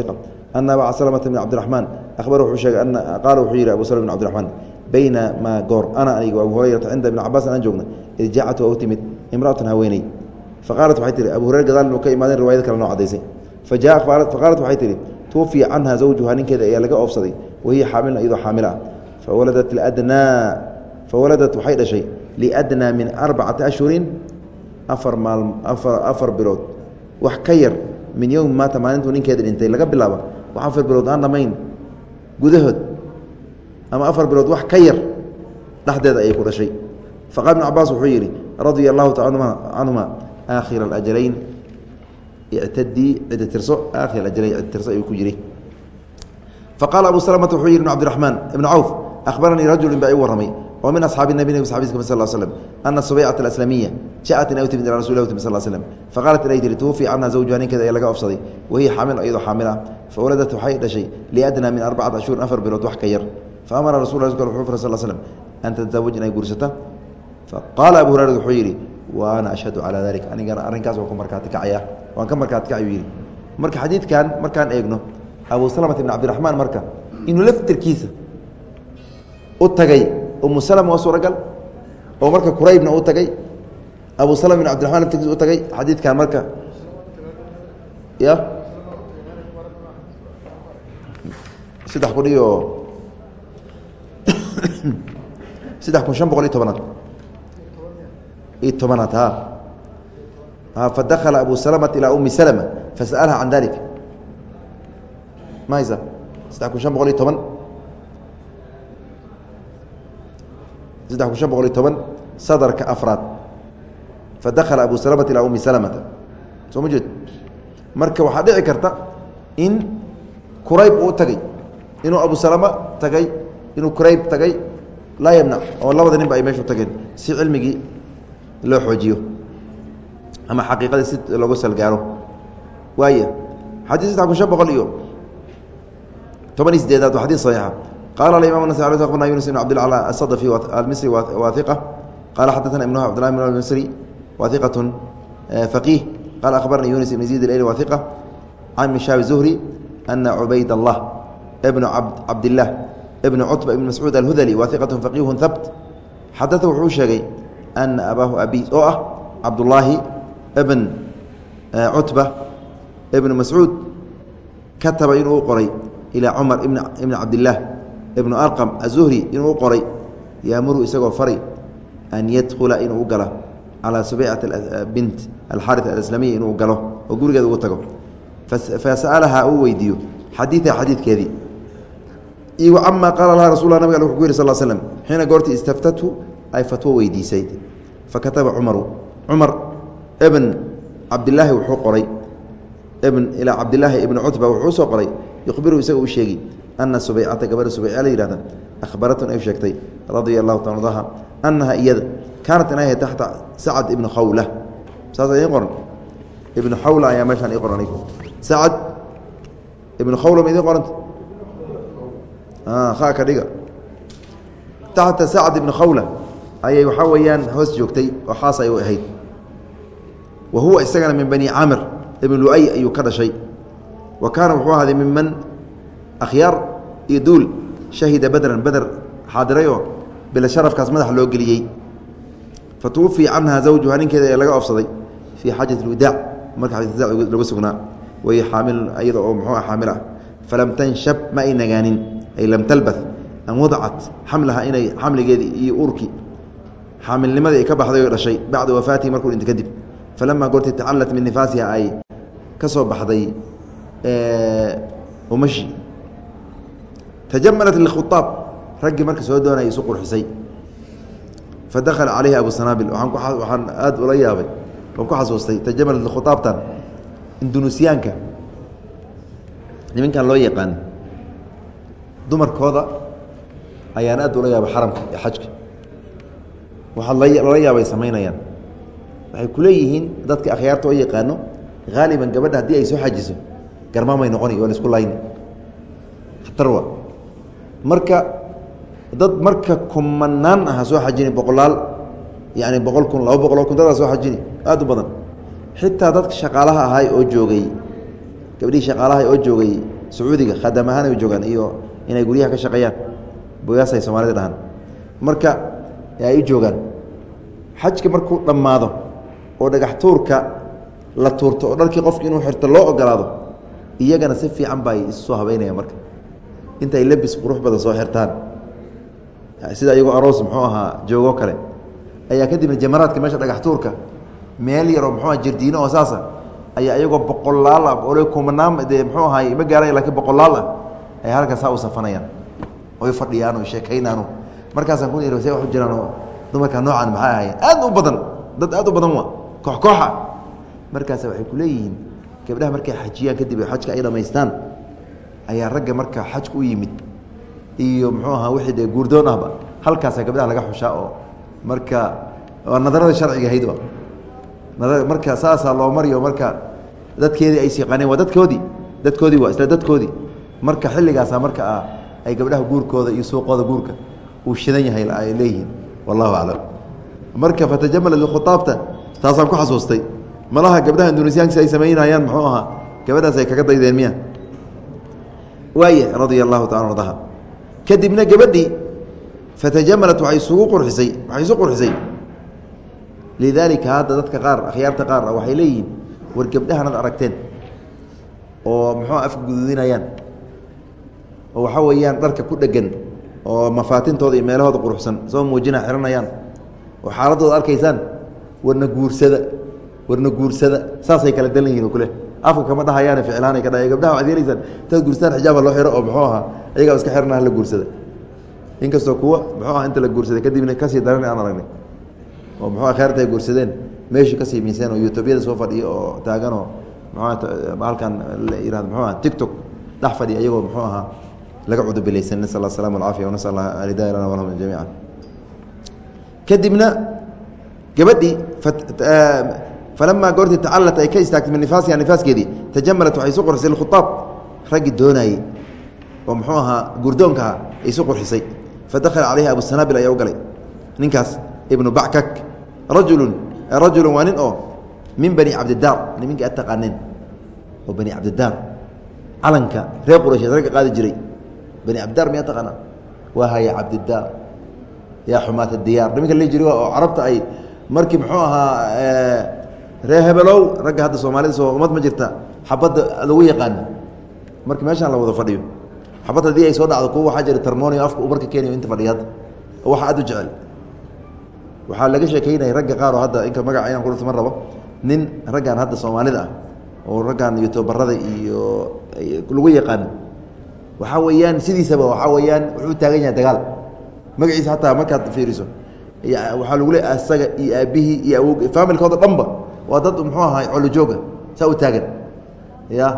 ana aba slmta bn cabdiraxmaan ahbar wuxuu sheegay qaala wuxuu yihi abu slm bn cabdiraxmaan baynamaa goor. Ana aniga abu hurayrata cinda ibn cabaasin aan joogna id jacatu waa u timid imraatan haweeney. Faqaalat waxay tihi abu hurayr gadaal inuu ka imaadeen riwaayad kale noo cadaysay faqaalat waxay tihi tuufiya canha zawjuha ninkeeda ayaa laga oofsaday wahiya xaamilun iyadoo xaamil ah. Fawaladat adnaa fawaladat waxay dhashay liadnaa min arbacati ashhurin afar maal afar afar bilood. Wax ka yar min yowmi maata maalintuu ninkeeda dhintay laga bilaaba wax afar bilood aan dhamayn gudahood ama afar bilood wax ka yar dhexdeeda ayay ku dhashay. Faqala ibn cabaas wuxuu yidhi radia allahu taala canhuma aakhira alajalayn ictadii cida tirso aakhir ajalayn cida tirso ayuu ku yidhi. Faqala abu slmta wuxuu yidhi ibn cabdiraxmaan ibn cawf ahbaranii rajulin baa ii warramay oo min asxaabi nabi nab saxabiis kami sal slm ana subaycata aslamiya jaءat inay u ila rasul timi sal slm faqaalat inay tihi tuwufiya canha zawjuha ninkeeda ee laga ofsaday wahiya xaamil iyadoo xaamil ah waxay dhashay liadnaa min arbacati ashhurin afar bilood wax ka yar faamara rasul sal slm an tatazawaj inay guursata faqaala abu hurayra wuxuu yidhi wa ana ashhadu calaa dalik anigana arrinkaas waan ku markaati kacaya waan ka markaati kacay yidhi marka xadiidkan markaan eegno abu salmat ibn cabdiraxmaan marka inuu laftirkiisa u tagay umu salma waa suuragal oo marka quraybna u tagay abu salm ibn cabdiraxman laftirkiisa u tagay xadiidkan marka ya saddex kun iyo saddex kun shan boqol iyo tobanaad. Iyo tobanaad fadakla abu salmata ilaa umi slma fasأalha can dalik ma saddex kun shan boqol iyo toban. Saddex kun shan boqol iyo toban sadarka afraad. Fadakla abu salmata ilaa umi slmata soo ma jeed? Marka waxaa dhici karta in kurayb uu tagay inuu abu salama tagay inuu qrayb tagay laa yamnac oo labada ninba ay meeshu tageen si cilmigii loo xoojiyo ama xaqiiqadii si loogu salgaaro. Waay xadii saddex kun shan boqol iyo toban iyo xadii saxiixa. Qaala alimam nas abarna yunus ibn cabdilcla asadfi almisri wahiqa qaala xadana ibn cbdillahi bn misri wahiqatu faqiih. Qala akhbarna yunus ibn zid leyli wahiqa can mishaabi zuhri ana cubayd allah bnu cabdillaah cutba ibn mascuud alhudali wa iqaة faqiihu habt xadaa wuxuu sheegay ana abaahu abi oo ah cabdullaahi bn cutba ibn mascuud kataba inuu qoray ilaa cumar ibn cabdilaah ibnu arqam azuhri inuu qoray. Yaamuru isagoo faray an yadkhula inuu gala calaa subeycat bint alxari alaslamiya inuu galo oo gurigeeda ugu tago. Fasa'alahaa uu weydiiyo xadiia xadiidkeedii iyo camaa qaala laha rasul nabig al wuxuu ku yiri sal slm xiina goortii istaftathu ay fatwo weydiisay fakataba cumaru cumar ibn cabdilaahi wuxuu qoray ibn ilaa cabdilaahi ibn cutba wuxuu u soo qoray yukhbiru isaga u sheegi ana subeycata gabadha subeyca la yihahda ahbaratun ay sheegtay radia allahu ta ardaha annaha iyada kaanat inay taxta sacad ibnu khawla. Saasa idiin qoran. Ibnu xawla ayaa meeshaan ii qoran sacad ibnu khawla ma idiin qoranta ka dhiga. Taxta sacad ibnu khawla. Ayay waxaa weeyaan hoos joogtay oo xaas ay u ahayd. Wa huwa isagana min bani camir ibn luay ayuu ka dhashay. Wa kaana wuxuu ahaaday miman akhyaar iyo duul. Shahida badran beder xaadirayoo bila sharafkaas madaxa loo geliyey. Fa tuwufiya canha zawjuha ninkeeda ee laga ofsaday fii xaajat اlwidaac marka xajatwidaac lagu sugnaa. Way xaamilun iyada oo muxuu ah xaamil ah. Falam tanshab ma ay nagaanin ay lam talbath an wadacat xamlaha inay xamligeedii iyo uurkii xaamilnimadii ay ka baxday oo dhashay bacda wafaatihi markuu dhintay kadib. Falamaa goortii tacalat min nifaasiha ay ka soo baxday umashi. Tajamalat likhuaab raggii marka soo doonaya isu qurxisay. Fa dakala calayhi abu sanaabil waaan aada ula yaabay oon ku xasuustay tajamalad khutaabtan indunusiyaanka nimankan loo yaqaan dumarkooda ayaan aad ula yaabay xaramka ee xajka. Waxaa lala yaabay samaynayaan. Waxay ku dadka akhyaarta oo yaqaano haaliban gabadha haddii ay soo xajiso garmaamay noqoni waa la isku layni. Khatar wa marka dad marka kumanaan aha soo xajini boqolaal yani boqol kun laba boqoloo kun dadaa soo xajini aada u badan. Xitaa dadka shaqaalaha ahay oo joogay gabdhihii shaqaalaha oo joogay sacuudiga khadam ay joogaan iyo inay guryaha ka shaqeeyaan. Bogaasay soomaalida dhahaan. Marka ay u joogaan. Xajka markuu dhammaado oo dhagax tuurka la tuurto oo dharkii qofki inuu xirto loo ogolaado iyagana si fiican ba ay isu soo habeynayaan marka. Intay lebis qurux badan soo xirtaan. Sida iyagoo aroos muxuu ahaa joogoo kale. Ayaa kadibna jamaraadka meesha dhagax tuurka meel yaroo muxuu aha jirdiino oo saasa ayaa iyagoo boqolaal ah ole kumanaan dee muxuu ahaay ma gaaraya lakiin boqolaal ah ay halkan saa u safanayaan oy fadhiyaan oo sheekaynaano markaasaan ku se wax u jiraan dumarka noocan maxay ahaayeen? Aad u badan dad aad u badan wa koox kooxa. Markaasa waxay ku leeyihiin gabdhaha markay xajiyaan kadib xajka ay dhamaystaan ayaa ragga marka xajka u yimid. Iyo muxuu ahaa wixii dee guurdoon ahba halkaasa gabdhaha laga xushaa oo marka waa nadarada sharciga ahayd marka saasaa loo mariyo marka dadkeedii ay siqaneen waa dadkoodii dadkoodii waa isla dadkoodii marka xilligaasa marka ah ay gabdhaha guurkooda iyo suuqooda guurka uu shidan yahay ay leeyihiin. Wallahu aclam. Marka fatajamala likhuaabta taasaan ku xasuustay. Malaha gabdhaha indunisyaankiisa ay samaynayaan muxuu ahaa gabadhaas ay kaga daydeen miya. Waaya radia allahu taala ardaha kadibna gabadhii fatajamalat waay isugu qurisay waxay isu qurxisay. Lidaalika hadda dadka qaar akhyaarta qaar waxay leeyihiin war gabdhahanad aragteen oo muxuua afka gududinayaan oo waxaa weeyaan dharka ku dhegan oo mafaatintooda iyo meelahooda quruxsan soo muujina xihanayaan oo xaaladooda arkaysaan warna guursada warna guursada. Saasay kala dalan yihiin kule. Afka kama dhahayaane ficlaanay ka dhahay. Gabdhaha waxad yeelaysaan intaad guurstaan xijaaba loo xiro oo muxuu ahaa? Iyagaa iska xirnaa la guursada. Inkastoo kuwa muxuu aha inta la guursaday kadibna ka sii daran aan aragnay. Oo muxuu akheerta ay guursadeen. Meeshii ka sii miiseen oo youtubeyada soo fadhiyo oo taaganoo muxuu halkan la yihahdo muxuu aha tictok dhex fadhiya iyagoo muxuu ahaa laga cudubilaysan nasal allah asalama alcaafiya wanasal allah alhidaaya lana walahum jamiica kadibna gabadhii falamaa goortii tacalat ay ka istaagtay min nifaasiha nifaaskeedii tajamalat waxay isu qurxisay lkhutaab raggii doonayey oo muxuu ahaa gurdoonka aha isu qurxisay. Fadakhala calayhi abusanaabil ayaa u galay. Ninkaas ibnu backak rajulun rajulun waa nin oo min bani cabdidaar niminkai ad oo bani cabdidaar calanka reer quraysheed ragga qaadi jiray bani cabdidaar miyaa taqaanaa? Waa haya cabdidaar yaa xumaat diyaar niminka la jiri oo carabta ay markii muxuu ahaa ree hebelow ragga hadda soomaalida soo umad ma jirta xabadda lagu yaqaano marka meeshaan la wada fadhiyo. Xabad haddii ay soo dhacdo kuwa waxaa jira tarmoniyo afka uu marka keenayo inta fadhiya hadda waxa aad u jecel. Waxaa laga sheekeynaya ragga qaar oo hadda inka magaca inaan kudhurta ma rabo. Nin raggan hadda soomaalida ah oo raggan youtubarada iyo lagu yaqaano waxaa weeyaan sidiisaba waxaa weeyaan wuxuu taagan yahay dagaal. Magaciisa hataa markaad fiiriso waxaa lagu le asaga iyo aabihii iyo awog faamilkooda dhanba waa dad muxuu ahaa colojooga saa u taagan. Ya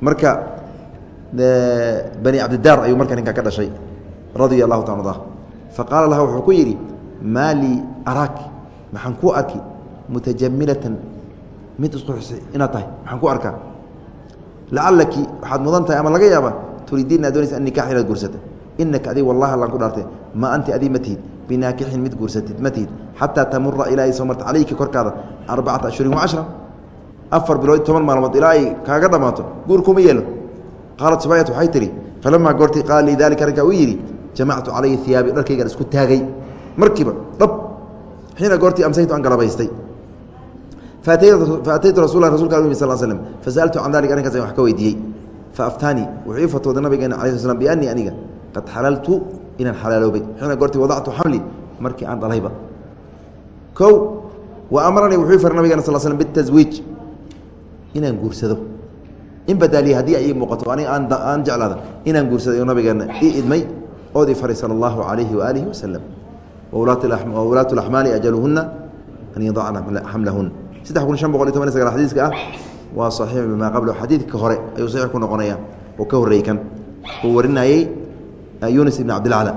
marka bani cabdidaar ayuu marka ninka ka dhashay radia allahu ta arda faqaala laha wuxuu ku yidhi maa lii araak maxaan ku arki mutajamilatan mid isqurxisay inaad tahay maxaan ku arkaa. Lacalaki waxaad mudan tahay ama laga yaaba turiidiin inaad doonaysa an nikax inaad guursata inaka adig wallahi allaan ku dhaartay. Maa anti adii ma tihid. Binaakixin mid guursatid ma tihid. Xataa tamura ilaa ay soo marta calayki korkaada arbacata ashhurin wacashra afar bilood toban maalmood ilaa ay kaaga dhammaato. Guur kuma yeelo. Qaalat subayat waxay tihi falamaa goortii qaala lii dalika arrinkaa uu yidhi jamactu calayhi hiyaabi dharkaygaan isku taagay. Markiiba dhab xiina goortii amsaytu aan galabaystay. Faataytu rasul rasulka al sal slm fasaltu can dalika arrinkaas wax ka weydiiyey faaftaanii wuxuu ii fatwooday nabigeena ala sl bianii aniga qad xalaltu inaan xalaaloobay xiina goortii wadactu xamli markii aan dhalayba o wa amaranii wuxuu faray nabigena sal slm bitaswiij inaan guursado in badaaliya haddii ay ii muuqato aniga aan jeclaada inaan guursado iyuu nabigeena ii idmay oodii faray sala allahu calayhi waaalihi wasalam wawulaatu laxmaali ajaluhuna an yadacna xamlahun saddex kun shan boqol iyo toban sagaal xadiiska ah waa axiix bimaa qabl xadiidka hore ayuu sai ku noqonaya oo ka horey kan. Uu warinayey yunis ibn cabdilacla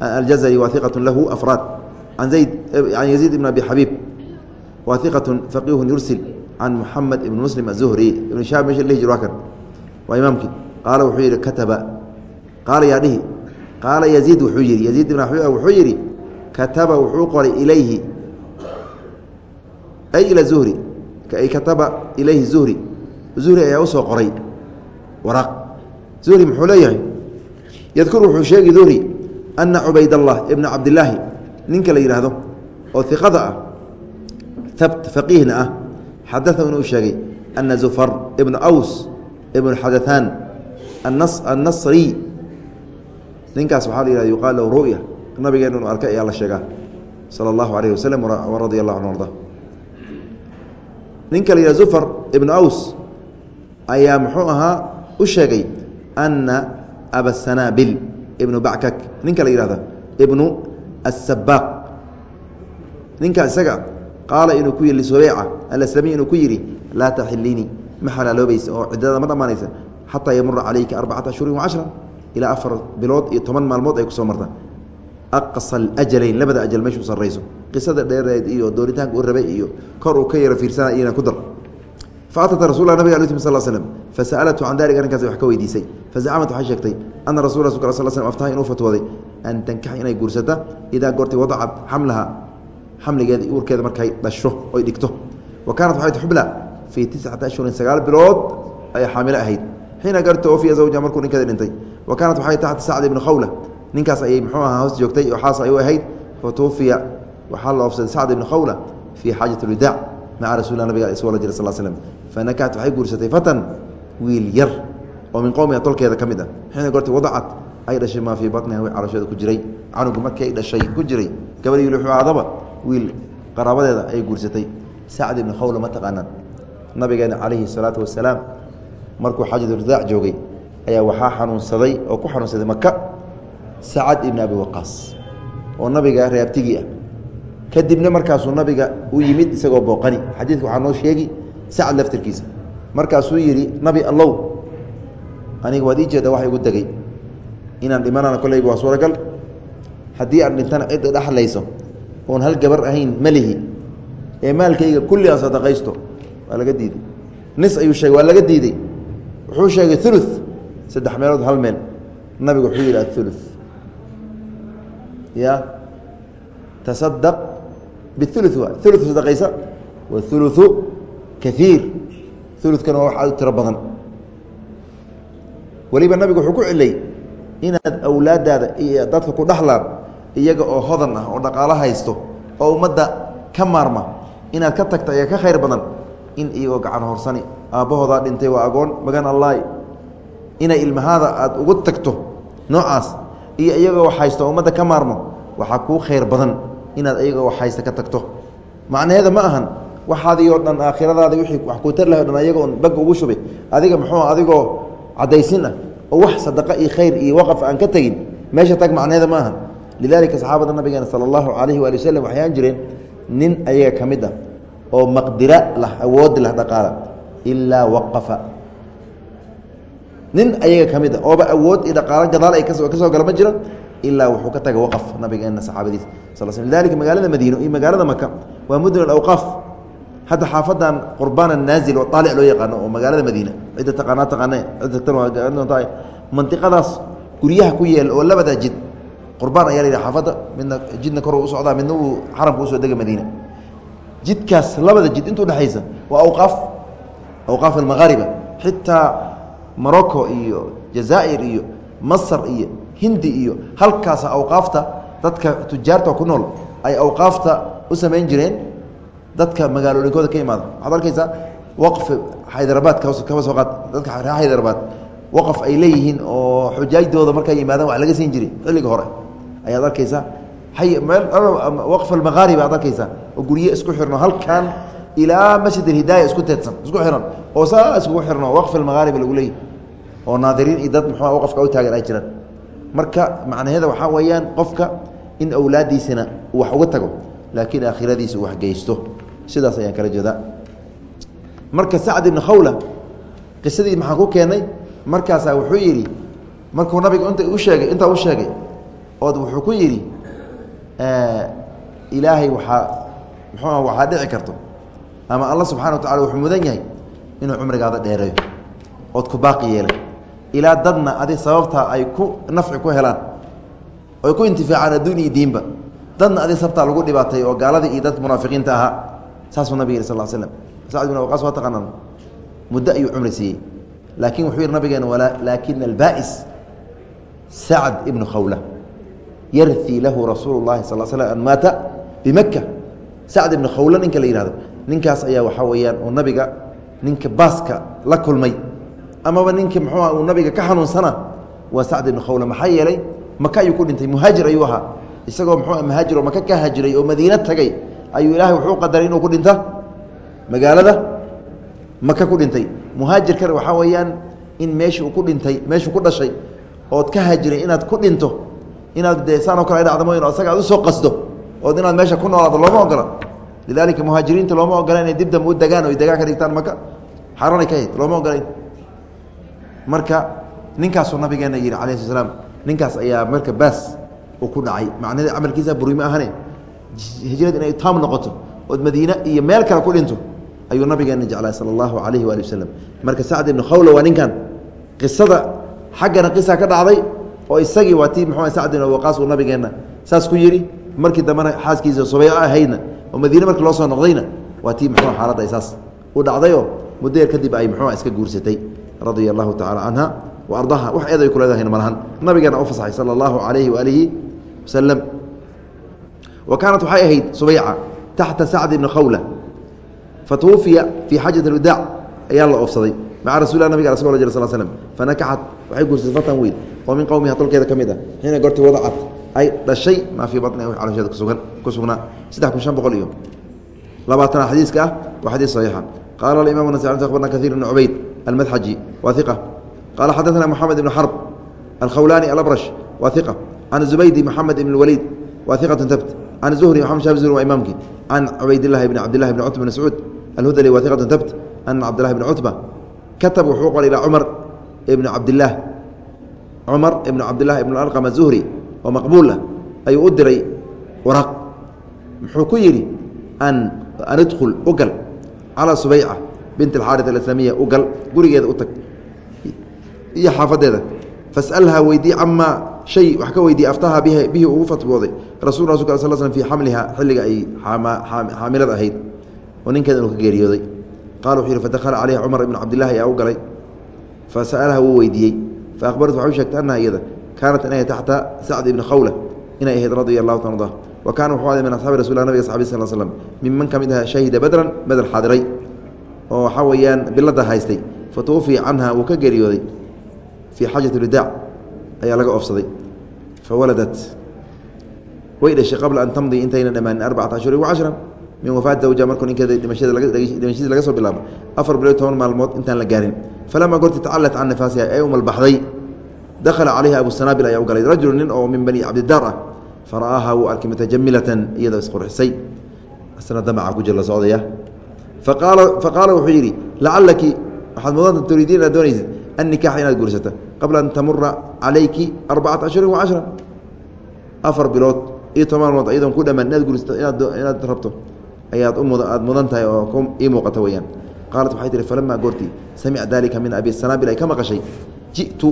aljazri wa iqaة lahu afraad an zayd an yaزيid ibn abi xabiib wa iqaة faqihu yursil can muxamed ibn muslim aلzuhri ibn shaab mesha dhihi jir waa kan waa imaamkii qaala wuxuu yihi kataba qaala yaa dhihi qaala yaziid wuxuu yihi yaziid ibn xabiib wuxuu yidhi kataba wuxuu qoray ilayhi ay ila zuhri ay kataba ilayhi zuhri zuhri ayaa ana cubaydallah ibna cabdilaahi ninka la yidhaahdo oo iqada ah faqiihna ah xadaa inuu sheegay ana zufar ibna aws ibn xadaثaan annasri ninkaas waxaa la yihahda yuqaal lahu ru'ya nabigeena inu arkay ayaa la sheegaa sala allahu alayh wasalam waradia allahu anhu arda ninka la yihahda zufar ibnu aws ayaa muxuu ahaa u sheegay ana abasanaabil ibnu backak. Ninka la yihahda ibnu asabaaq ninkaa isaga qaala inuu ku yihi lisubeyca alaslamiy inuu ku yidhi laa taxiliinii ma xalaaloobaysa oo ciddada ma dhammaanaysa. Xataa yamura calayka arbacata ashhurin wacashra ilaa afar bilood iyo toban maalmood ay ku soo marta. Aqsa ajalayn labada ajal meeshuu sarrayso. Qisada dheereed iyo dooritaanka u rabay iyo kor uu ka yaro fiirsana iyana ku dar. Fa atata rasul nabig al timi sal slm fasa'alatu can dalik arrinkaas wax ka weydiisay fazacmat waxay sheegtay ana rasul rasulk sl slm aftaha inuu fatwooday an tankax inay guursata idaa goortay wadacat xamlaha xamligeeda uurkeeda markay dhasho oy dhigto wa kaanat waxay xubla fii tiscati ashhurin sagaal bilood ayay xaamilo ahayd xiina garta ofiya zawja markuu ninkeeda dhintay wa kaanat waxay taxta sacd ibni khawla ninkaas ayay muxuu ahaa hoos joogtay oo xaas ay u ahayd fa waxaa la oofsaday sacd ibni khawla fii xaajat اlwidaac maca rasuuli nabiga is wala jira sal slm fanakaxat waxay guursatay fatan wiil yar oo min qowmiha tolkeeda ka mid ah. Xiina gortay wadacat ay dhashay maa fii batniha wi calosheeda ku jiray. Canugu markay dhashay ku jiray gabadhii luxuaadaba wiil qaraabadeeda ayay guursatay. Sacd ibni khawla ma taqaanaan. Nabigeena calayhi الsalaatu wasalaam markuu xaajatulwadaac joogay ayaa waxaa xanuunsaday oo ku xanuunsaday maka sacad ibn abi waqaas oo nabiga reabtigii ah. Kadibna markaasuu nabiga u yimid isagoo booqani. Xadiidka waxaa noo sheegi sacad laftirkiisa markaasuu yidhi nabi allow aniga waad ii jeeda waxa igu degay. Inaan dhimanana kolleyba waa suuragal haddii aan dhintana cidda dhexlayso oon hal gabar ahayn malihi ee maalkayga kulli aan sadaqaysto waa laga diiday. Nis ayuu sheegay waa laga diiday. Wuxuu sheegay ulu saddex meelood hal meel. Nabigu wuxuu yidhi aulu ya tasadaq biulu waa ulu sadaqaysa wauluثu kaiir ulukana waa wax aad u tiro badan. Weliba nabigu wuxuu ku cilay inaad awlaadaada iyo dadka ku dhexlaan iyaga oo hodan ah oo dhaqaalo haysto oo ummadda ka maarma inaad ka tagta ayaa ka khayr badan in iyagoo gacan horsani. Aabbahoodaa dhintay waa agoon. Magan allahi inay ilmahaada aad ugu tagto noocaas iyo iyagoo wax haysto oo ummadda ka maarmo waxaa kuu khayr badan inaad iyagoo wax haysta ka tagto. Macnaheeda ma ahan waxaadii oo dhan aakhiradaada wixii wax kuu tar lahay o dhan ayaga on bagga ugu shubay. Adiga muxuu adigoo caddaysin ah oo wax sadaqa iyo khayr iyo waqaf aan ka tegin meesha tag macnaheeda ma ahan. Lidalika saxaabada nabigeena sala allahu calayhi waali waslem waxay jireen nin ayaga ka mid ah oo maqdira lah awoodi lah dhaqaala ilaa waqafa. Nin ayaga ka mid a ooba awood iyo dhaqaalo gadaal ay kas ka soo gala ma jira ilaa wuxuu ka taga waqaf nabigeena saxaabadiis. Sal sl lidalika magaalada madiino iyo magaalada maka waa mudun alawqaaf hadda xaafadan qurbaan anaazil oo aalic loo yaqaano oo magaalada madiina cidda taqaanaa taqaane cidda mantiqadaas guryaha ku yeel oo labada jid qurbaan ayaa la yidhaha xaafadda midna jidna kor u socdaa midna uu xaramka u soo dega madiina. Jidkaas labada jid inta udhexaysa waa awqaaf awqaaf almaqaariba xitaa morocco iyo jazaa'ir iyo masr iyo hindi iyo halkaasa awqaafta dadka tujaarta ku nool ay awqaafta u samayn jireen dadka magaalooyinkooda ka imaada waxaad arkaysaa waqf xaydarabad kaba soo qaad dadka reer xaydarabad waqaf ay leeyihiin oo xujaajdooda markay yimaadaan wax laga siin jiray xilliga hore. Ayaad arkaysaa. Waqf almaqaaribi aad arkaysaa oo gurye isku xirno halkan ilaa masjid alhidaaya isku teedsan isku xiran oo saa iskugu xirno waqf almaqaaribi lagu leeyahy oo naadiriin iyo dad muxua waqafka u taagan ay jiraan. Marka macnaheeda waxaa weeyaan qofka in awlaaddiisana wax uga tago laakiin aakhiradiisa uu waxgeysto sidaas ayaan kala jeedaa. Marka sacd ibni khawla qisadii maxaa ku keenay? Markaasaa wuxuu yidhi markuu nabiga inta u sheegay intaa u sheegay ood wuxuu ku yidhi ilaahay waxaa muxuua waxaa dhici karto. Ama alla subxana wa tacala wuxuu mudan yahay inuu cumrigaada dheereeyo ood ku baaqi yeelay ilaa dadna adi sababtaa ay ku nafci ku helaan oy ku intifaacaan adduun iyo diinba. Dadna adi sabtaa lagu dhibaatay oo gaaladii iyo dadka munaafiqiinta ahaa saasuu nabig sal slam. Sacd bin waqaas waa taqaanaan muddo ayuu cumri siiyey. Laakiin wuxuu yidhi nabigeena laakina albaa'is sacd ibnu khawla yarثii lahu rasuulu اlahi sal sl an maata bimaka sacd ibnu khawla ninka la yihahdo ninkaas ayaa waxaa weeyaan uu nabiga ninka baaska la kulmay. Amaba ninka muxuua uu nabiga ka xanuunsana waa sacd ibnu khawla. Maxaa yeelay maka ayuu ku dhintay. Muhaajir ayuu ahaa. Isagoo muxuu muhaajir oo maka ka haajiray oo madiina tagay ayuu ilaahay wuxuu qadaray inuu ku dhinta magaalada? Maka ku dhintay. Muhaajirkana waxaa weeyaan in meeshii uu ku dhintay meeshuu ku dhashay ood ka haajiray inaad ku dhinto inaad de saanoo kale ay dhacdo mooyn asaga aad u soo qasdo ood inaad meesha ku noolaado looma ogola lidaalika muhaajiriinta looma ogola inay dib u degaan o degaan ka dhigtaan maka xaranay ka hayd looma ogolayn marka ninkaasuu nabigeena yidhi alayh sl ninkaas ayaa marka baas uu ku dhacay. Macnaheed camalkiisa burime ahane hijrad inay taam noqoto ood madiine iyo meel kale ku dhinto ayuu nabigeena jeclay sala allahu alayhi waali wasalam marka sacd ibnu khawla waa ninkan qisada xaggana qisa ka dhacday oo isagii waa tii mxu sacd ibn waqaas uu nabigeenna saas ku yidhi markii dambena xaaskiisa subeyco ahaydna oo madiine markii loo soo noqdayna waa tii mxuu xaaladda saas u dhacdayoo muddo yar kadib ay muxuua iska guursatay radia allahu tacala canha wa wax eed ku leedahayna malahan. Nabigeena u fasaxay sala allahu calayhi waalihi wasalam wa kaanat waxay ahayd subeyca taxta sacd ibni khawla fatwufiya fii xaajat alwadaac ayaa la oofsaday maca rasul nabig sg jir sl slm fanakaxat waxay guursatay fatan wiil oo min qowmiha tolkeeda ka mid ah xiina goortii wadacad ay dhashay maa fii baniha calosheeda kusugan ku sugnaa saddex kun shan boqol iyo labaatana xadiiska ah waa xadiis saxiixa qaala alimam nas abarna kahiir bn cubayd almadxaji waa iqa qaala xadaثna moxamed ibn xarb alkhawlani alabrash waa iqa can zubaydi moxamed ibn waliid waa iqatu tabt can zuhri maxamed shab zuhri waa imaamkii can cubaydillahi bni cabdillahi bni cutba bn mascuud alhudali waa iqatu tabt an cabdillahi bni cutba katab wuxuu qoray ilaa cumar ibni cabdillaah cumar ibnu cabdillahi ibn alqam azuhri oo maqbuul ah ayuu u diray waraq muxuu ku yidhi an an idkhul u gal calaa subayca bint alxaarit alislaamiya u gal gurigeeda u tag iyo xaafadeeda fasalhaa weydii camaa shay wax ka weydiiye aftaha bihi ugu fatwooday rasul rasulka sal slm fii xamliha xilliga ay xaamilada ahayd. Oo ninkeeda inuu ka geeriyooday. Qala wuxuu yihi fadakhala calayha cumar ibn cabdillahi ayaa u galay. Fasa'alaha wuu weydiiyey. Faahbarat waxay u sheegtay annaha iyada kaanat inay taxta sacd ibni khawla. Inay ahayd radia allahu ta arda wa kaana wuxuu aday min asxaabi rasul nabiga saxabi sal slm minman ka mid aha shahida badran beder xaadiray. Oo waxaa weeyaan bilada haystay. Fatawufiya canha wuu ka geeriyooday. Fii xaajat ridaac ayaa laga oofsaday fawaladat way dhashay qabla an tamdii intayna dhammaanin arbacata ashhurin wacashran min wafaat zawja markuu ninkeeda dhimashadii laga soo bilaabo afar bilood toban maalmood intaan la gaarin falamaa goorti tacalat can nafaasiha ee umalbaxday dakhala calayha abu sanaabil ayaa u galay rajulu nin oo min bani cabdidaar ah fara'aaha wuu arkay mutajamilatan iyadoo isqurxisay asna damaca ku jir la socdaya faqaala wuxuu yidhi lacalaki waxaad mudanta turiidiin inaad doonaysid an nikaaxa inaad guursata qabla an tamura calayki arbacata ashhurin wacashra afar bilood iyo toban maalmood iyadoon ku dhamaan inaad guursata inaad rabto ayaad aad mudan tahay oo ii muuqata weyaan qaalat waxay tihi falamaa goortii samica dalika min abi sanaabil ay ka maqashay jitu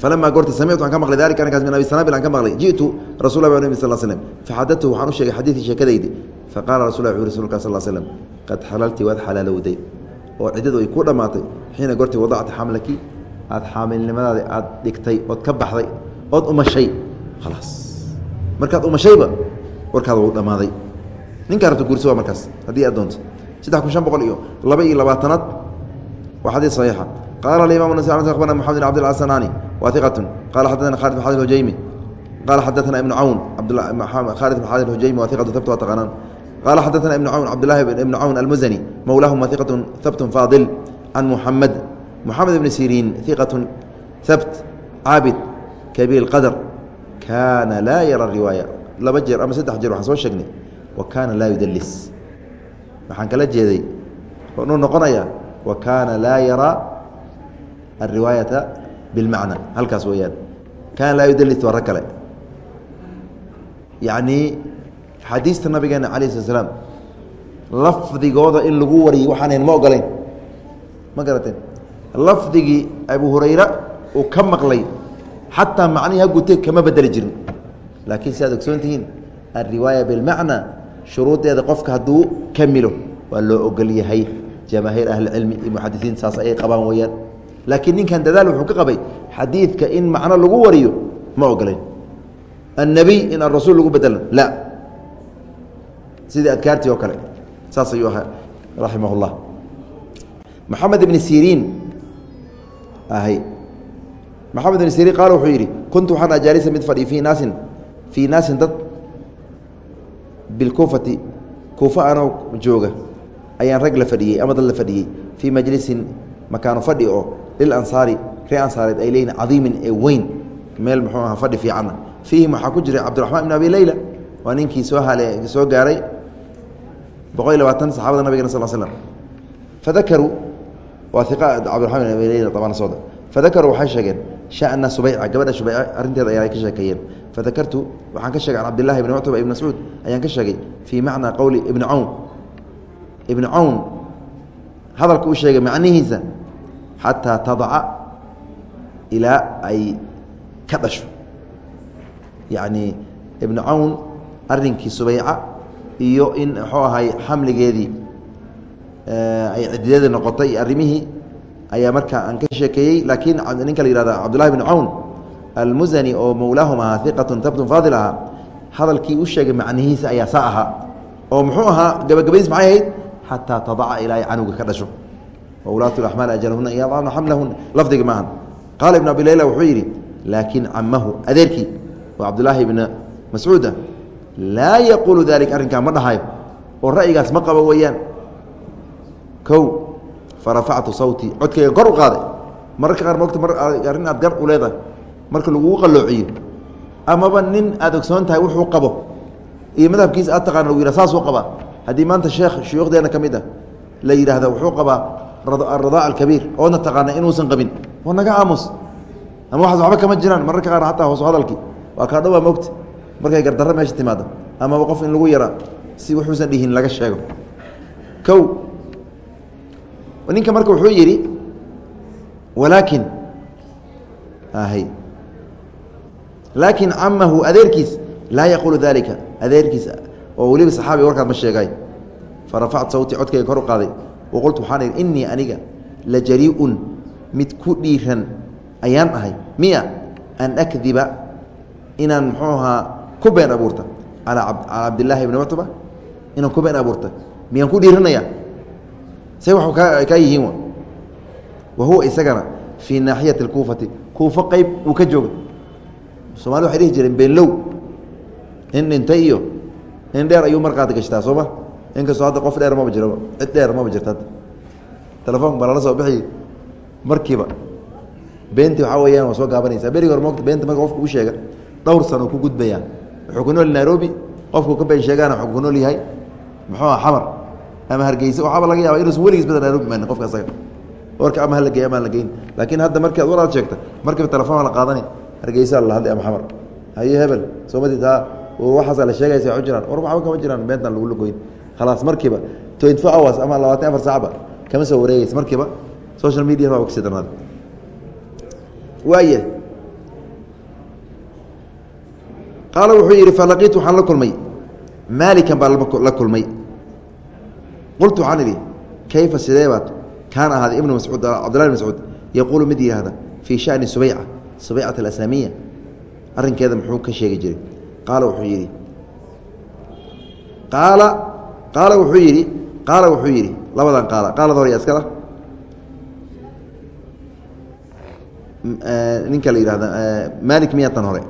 falamaa goortii samictu aan ka maqlay dalika arrinkaas min abi sanaabil aan ka maqlay ji'tu rasul lah nabi sal slm faxadatu waxaan u sheegay xadiidkii sheekadaydi faqaala rasul lah wuxu rasulka sal slm qad xalalti waad xalaalowday oo ciddadu ay ku dhammaatay xiina goortii wadacta xamlaki aad xaamilnimadaadi aad dhigtay ood ka baxday ood umashay khalaas markaad umashayba warkaada wuu dhammaaday. Ninkaa rabta guurso waa markaas haddii aad doonto. Saddex kun shan boqol iyo laba iyo labaatanaad waa xadiis saxiixa. Qaala alimam nas abarna maxamed bin abdillah asanaani waa iqatun qala xaddatana khalid bin xadid hujaymi qala xaddatana ibnu cawn khalid bin xadid hujaymi waa iqatu habt waa taqaanaan qala xaddatana ibnu cawn cabdillahi ibnu cawn almuzani mowlaahum waa iqatun habtun faadil can muxamed muxamed ibni siriin iqatun habt caabid kabiir qadr kaana laa yara riwaaya laba jeer ama saddex jeer waxaan soo sheegnay wa kaana laa yudalis waxaan kala jeeday nuu noqonaya wa kaana laa yara alriwaayata bilmacna halkaas weeyaan kaana laa yudalis waa rag kale yacnii xadiista nabigeena alayh slat slaam lafdigooda in lagu wariyey waxaanayn ma ogolayn ma garateen? Lafdigii abu hurayra uu ka maqlay xataa macnihii ha kama bedeli jirin. Laakiin si aad ogsoon tihiin alriwaaya bilmacna shuruudeeda qofka hadduu kamilo waa loo ogol yahay. Jamaahiir ahlicilmi iyo muxadisiin saas ayay qabaan weyaan laakiin ninkan dadaal wuxuu ka qabay xadiidka in macno lagu wariyo ma ogolayn annebiy in arasuul lagu bedelo la sidii adkaartii oo kale saas ayuu ahaa raximah اllah maxamed ibni siriin ahay. Maxamed ibn siriin qaal wuxuu yidhi kuntu waxaan ajaalisa mid fadhiy fii naasin fii naasin dad bilkuufati kuufa anoo jooga ayaan rag la fadhiyey ama dad la fadhiyey fii majlisin makaano fadhi oo lilansaari ree ansaareed ay leeyihiin cadiimin ee weyn meel muxuu aha fadhi fiicanna fiihim waxaa ku jiray cabdiraxmaan ibn abi leyla waa ninkii soo hale soo gaaray boqol iyo labaatan saxaabada nabigena sal slam fadakaruu waa iqa dabana sooda fadakaruu waxay sheegeen shana subayca gabadha subayca arrinteeda ayaa ka sheekeeyeen. Fadakartu waxaan ka sheegay can cabdillahi ibni muctaba ibn mascuud ayaan ka sheegay fii macnaa qowli ibni cawn. Ibni cawn hadalka uu sheegay macnihiisa xataa tadaca ilaa ay ka dhasho. Yacni ibnu cawn arrinkii subayca iyo in muxuu ahay xamligeedii ay cidideedii noqotay arrimihii ayaa markaa aan ka sheekeeyey. Laakiin ninka la yihahda cabdullahi bn cawn almusani oo mowlaahum ahaa iqatun tabtun faadil ahaa hadalkii u sheegay macnihiisa ayaa saa ahaa. Oo muxuu ahaa gabagabadiis maxay ahayd? Xataa tadaca ilaa canuga ka dhasho. Wulaatu amaal ajalhuna yadana xamlahuna lafdiga maaha qaala ibn abi layla wuxuu yidhi laakiin camahu adeerkii oo cabdulaahi ibna mascuuda laa yaquulu dalika arrinkaa ma dhahayo oo ra'yigaas ma qabo weeyaan. Kow farafactu sawtii codkayga kor u qaaday. Mararka qaar mogta arrin aad gar u leedahay marka lagugu qalloociyo. Amaba nin aad ogsoon tahay wuxuu qabo iyo madhabkiisa aad taqana lagu yihah saasuu qabaa. Haddii maanta sheekh shuyuukhdeena ka mid ah la yidhaahda wuxuu qabaa aradaac alkabiir oodna taqaana inuusan qabin. Waa naga aamus. Ama waxaas waxba kama jiraan mararka qaar xataa hoosu hadalkii. Waa kaa dhowaa mogta markay gardarro meesha timaado amaba qof in lagu yaraa si wuxuusan dhihin laga sheego. Kow ninka marka wuxuu yidhi walaakin hy laakin camahu adeerkiis laa yaquulu dalika adeerkiis oo weliba saxaabiga warkaad ma sheegay. Farafactu sawtii codkayga kor u qaaday. Waqultu waxaan idhi innii aniga la jarii'un mid ku dhiiran ayaan ahay. Miya an akdiba inaan muxuu ahaa ku been abuurta. Calaa cabdillaahi bni muctaba inaan ku been abuurta. Miyaan ku dhiiranaya say wa kaa yihiin wa. Huwa isagana fii naaxiyati اkuufati kuufo qeyb uu ka jooga soomali waxay dhihi jireen beenlow in dhintay iyo in dheer ayuu marqaad gashtaa sooma inkastoo hadda qof dheer maba jiro. Cid dheer maba jirta hadda. Telefoonka baa soo bixi. Markiiba beentii waxaa weyaan waa soo gaabanaysa hore mogta beenta marka qofka u sheega dhowr sano ku gudbayaa wuxuu ku nool nairobi qofku ka been sheegaana wuxuu ku nool yahay muxuu aha xamar. Ama hargeysa waxaaba laga yaaba inuusan weligiis bada nairobi maanin qofka asaga warka ama hala geey ama hala geyn laakiin hadda marki ad war aad sheegta markiiba telefoon la qaadani hargeysa la hadlay ama xamar. Haye hebel soomati taa waxaasa la sheegaysa waxu jiraan. War waxba kama jiraan beentan lagula goyn khalaas markiiba twenty four hours ama labaatan afar saacba kama soo wareegeysa markiiba social media baa ka sii darnaada waaya qaala wuxuu yidhi falaqiitu waxaan la kulmay. Maalikan baa la kulmay. Qultu waxaan idhi kayfa sidee baad? Kaana ahaaday ibnu mascuud cabdillah bn mascuud yaquulu mid yihahda fii shani subayca subaycat alaslamiya arrinkeeda muxuu ka sheegi jiray. Qaala wuxuu yidhi qaala qaala wuxuu yidhi qaala wuxuu yidhi labadan qaala qaalada hore yaa iskala ninka la yihahda malik miyatan hore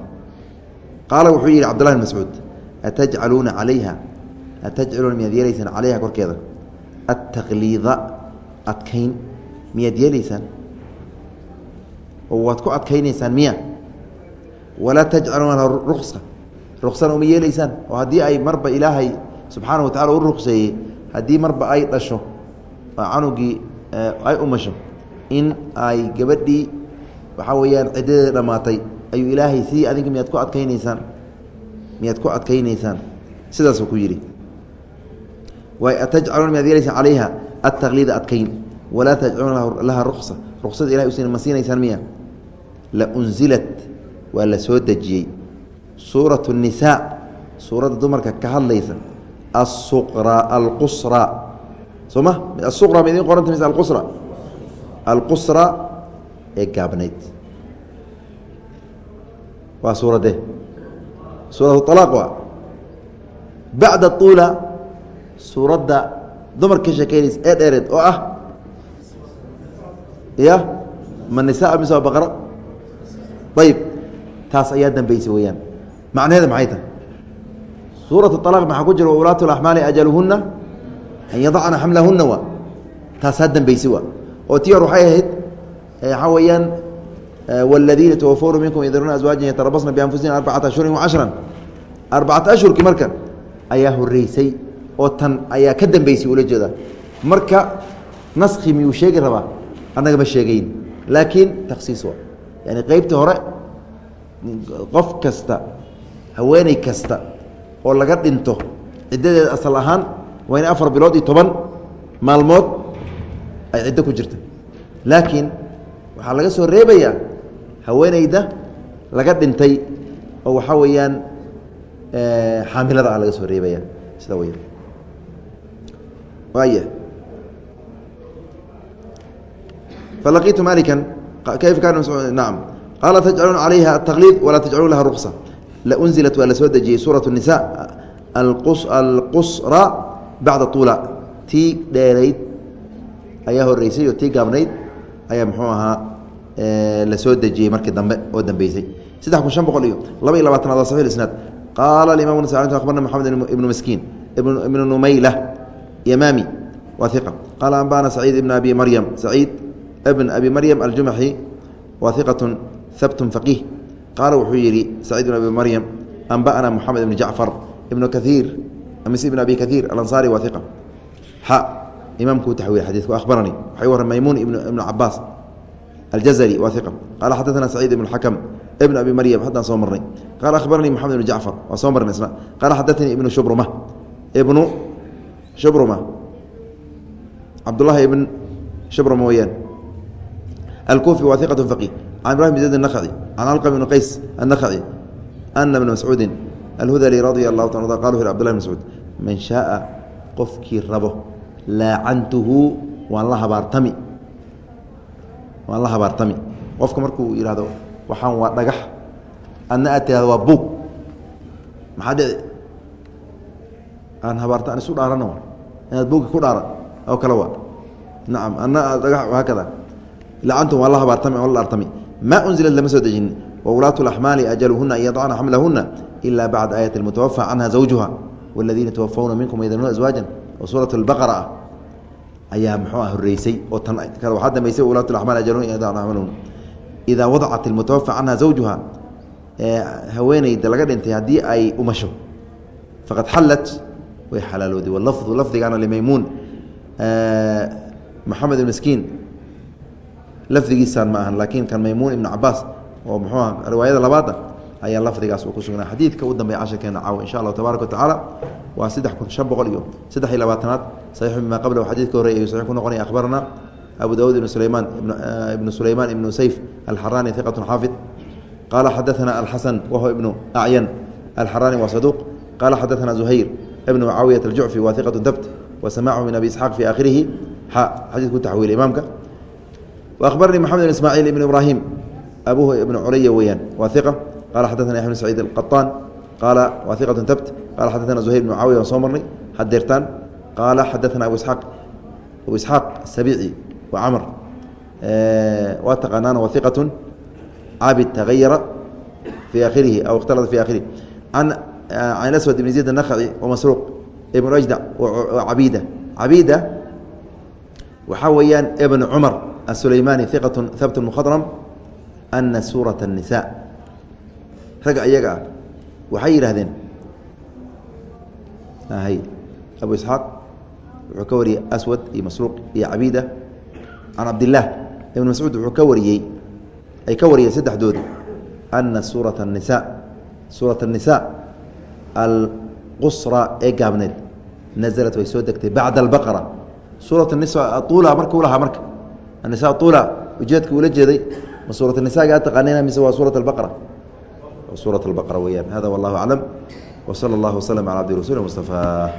qaala wuxuu yidhi cabdullahi bn mascuud atajcaluuna calayha? Atajcaluuna miyaad yeelaysaan calayha korkeeda? Altaqliida adkayn. Miyaad yeelaysaan? Oo waad ku adkaynaysaan miya? Walaa tajcaluuna laha ruqsa. Ruqsana uma yeelaysaan? Oo haddii ay marba ilaahay subxaana wa tacala u ruqseeyey haddii marba ay dhasho oo canugii ay umasho in ay gabadhii waxaa weeyaan ciddadeeda dhammaatay ayuu ilaahay sidii adinka miyaad ku adkaynaysaan? Miyaad ku adkaynaysaan? Sidaasuu ku yidhi. Tajcaluuna miyaad yeelaysaan calayha altaqliida adkayn. Walaa tajcaluuna laha ruqsa. Ruqsada ilahay usin ma siinaysaan miya? La unzilat waa la soo dejiyey. Suurat الnisaa suuradda dumarka ka hadlaysa asuqra alqusra soo asuqra ma idin qoranta mise alqusra alqusra ee gaabnayd waa suuradde suurat alaaq waa. Bacda tuula suuradda dumarka ka sheekeynaysa ee dheereed oo ah ya ma mise waa baqara? Ayib taas ayaa dambeysay weeyaan. Macnaheeda maxay tahay? Suurat alaq maxaa ku jira? Waulaatu laxmaali ajaluhunna an yadacna xamlahunna waa. Taasaa dambeysay waa. Oo hor waxay ahayd waxaa weeyaan wاladiina twafawna minkum yadruuna azwaajan yatarabasna bianfusihim arbacata ashhurin wacashran arbacata ashhurkii marka ayaa horeysay oo tan ayaa ka dambeysay ula jeeda marka naskhi miyuu sheegi rabaa annaga ma sheegayn laakiin taksiis waa yani qeybtii hore qof kasta haweeney kasta oo laga dhinto ciddadeeda asal ahaan waa in afar bilood iyo toban maalmood ay ciddo ku jirta laakiin waxaa laga soo reebayaa haweeneyda laga dhintay oo waxaa weeyaan eh, xaamilada ah laga soo reebaya sida weya waaya falaqiitu malika kayfa kana nacam qaala tajcaluuna calayha ataqliid walaa tajcaluun laha ruqsa launzilat waa la soo dejiyey suurat الnisaa alqusra bacda tuula. Tii dheerayd ayaa horeysay oo tii gaabnayd ayaa muxuu ahaa la soo dejiyey markii dambe oo dambeysay. Saddex kun shan boqol iyo laba iyo labaatanaad waa saxix isnaad qaala imam abarna maxamed ibnu maskiin ibnu numayla yamaami waa iqa qaala anbana saciid ibn abi maryam saciid bn abi maryam aljumaxi waa iqat habt faqiih. Qaala wuxuu yidhi saciid bn abi maryam anba'na moxamed ibn jacfar ibnu kaiir mise ibn abi kaiir alansaari waa iqa xa imaamkuu taxwiil xadiidku akhbaranii waxay warran maymuun ibnu cabaas aljazari waa iqa qaala xadaثana saciid ibn xakam ibn abi maryam haddaan soo marnay qaala akhbaranii moxamed ibn jacfar waa soo marnay isna qaala xadaanii ibnu shubruma ibnu shubruma cabdullahi ibn shubruma weyaan alkufi waa iqat faqiih can ibrahim bn zayd الnakci can alqam ibn qays الnakci ana bna mascuudi alhudali radia allahu ta qal u abdullah bn mascuud man shaaa qofkii rabo laacantuhu waan la habaartami waan la habaartami qofka markuu yihahdo waxaan waa dhagax adna aad tirahdo waa buug maxaa dhici aan habaarta aan isu dhaarana wa inaad buugi ku dhaaran oo kale waa nacam adna dhagax haakada lacantum waan la habaartami waan la dhaartami maa unzilad lama soo dejinin wulaatu اlaxmaali ajaluhuna an yadcna xamlahuna ila bacda aayati اlmutawafى canha zawjuha wاladiina twafawna minkum yadruuna azwaaja oo suuraة اlbaqara ah ayaa muxuu ah horeysay oo waxaa dambeysay wulaatu amaal ajaluhuna an yadcna xamlahuna idaa wadacat اlmutawafى canha zawjuha haweeneyda laga dhintay haddii ay umasho faqad xallat way xalaalooday. Walafdu lafdigaana limaymuun. Maxamed maskiin lafdigiisaan ma ahan laakiin kan maymuun ibnu cabaas oo muxuu aha riwaayada labaada ayaa lafdigaas uu ku sugnaa. Xadiidka u dambeeya casharkeena caawa insha allahu tabaaraka watacaala waa saddex kun shan boqol iyo saddex iyo labaatanaad. Saxiixu mimaa qabla xadiidka horreey ayuu saxiix ku noqonaya. Akhbarana abu daawuud ibnu sulaymaan eh, ibnu sulaymaan ibnu sayf alxaraani hiqatun xaafid. Qaala xadaana alxasan wahuwa ibnu acyan alxaraani waa saduuq. Qaala xadaana zuhayr ibnu caawiyat aljucfi waa hiqatun dabt wa samaachu min abi isxaaq fii aakhirihi. Xa xadiidku taxwiila imaamka. Wa akhbaranii maxamed ibn ismaaciil ibnu ibraahim abuhu ibnu culaya weeyaan waa hiqa علي ويان واثقة قال حدثنا يحيى بن سعيد القطان قال واثقة تبت قال حدثنا زهير بن معاوية وصومرني حديرتان qaala xadaثna abu isxaaq abu isxaaq sabici wa camr waa taqaanaan wa iqaة cabid tagayara fii akhirihi aw اkhtalada fi akhirihi an can aswad ibn zayd الnakci wamasruuq ibn ajdac cabida cabida waxaa weeyaan ibn cumar السليماني ثقة ثبت مخضرم أن سورة النساء ragga iyaga ah waxay yidhaahdeen hy أبو إسحاaq wuxuu ka wariyey أسود iyo masروuq iyo cabيدة عن cabدالله iبن مسعوud wuxuu ka wariyey ay ka wariyeen saddexdooda أنa suuraة النساء suuraة النساء الqصرى ee gaabneed naزلت way soo degtay baعda البقرة suuraة النساء طuula marka u lahaa marka النساء طuula ujeedka ula jeeday ma suuraة النساء gaa taqaanina mise waa suuraة البقرة suuraة البقرة weyaan hada والله أعلم وصلى الله وسلم على عبد رسuل مصطفى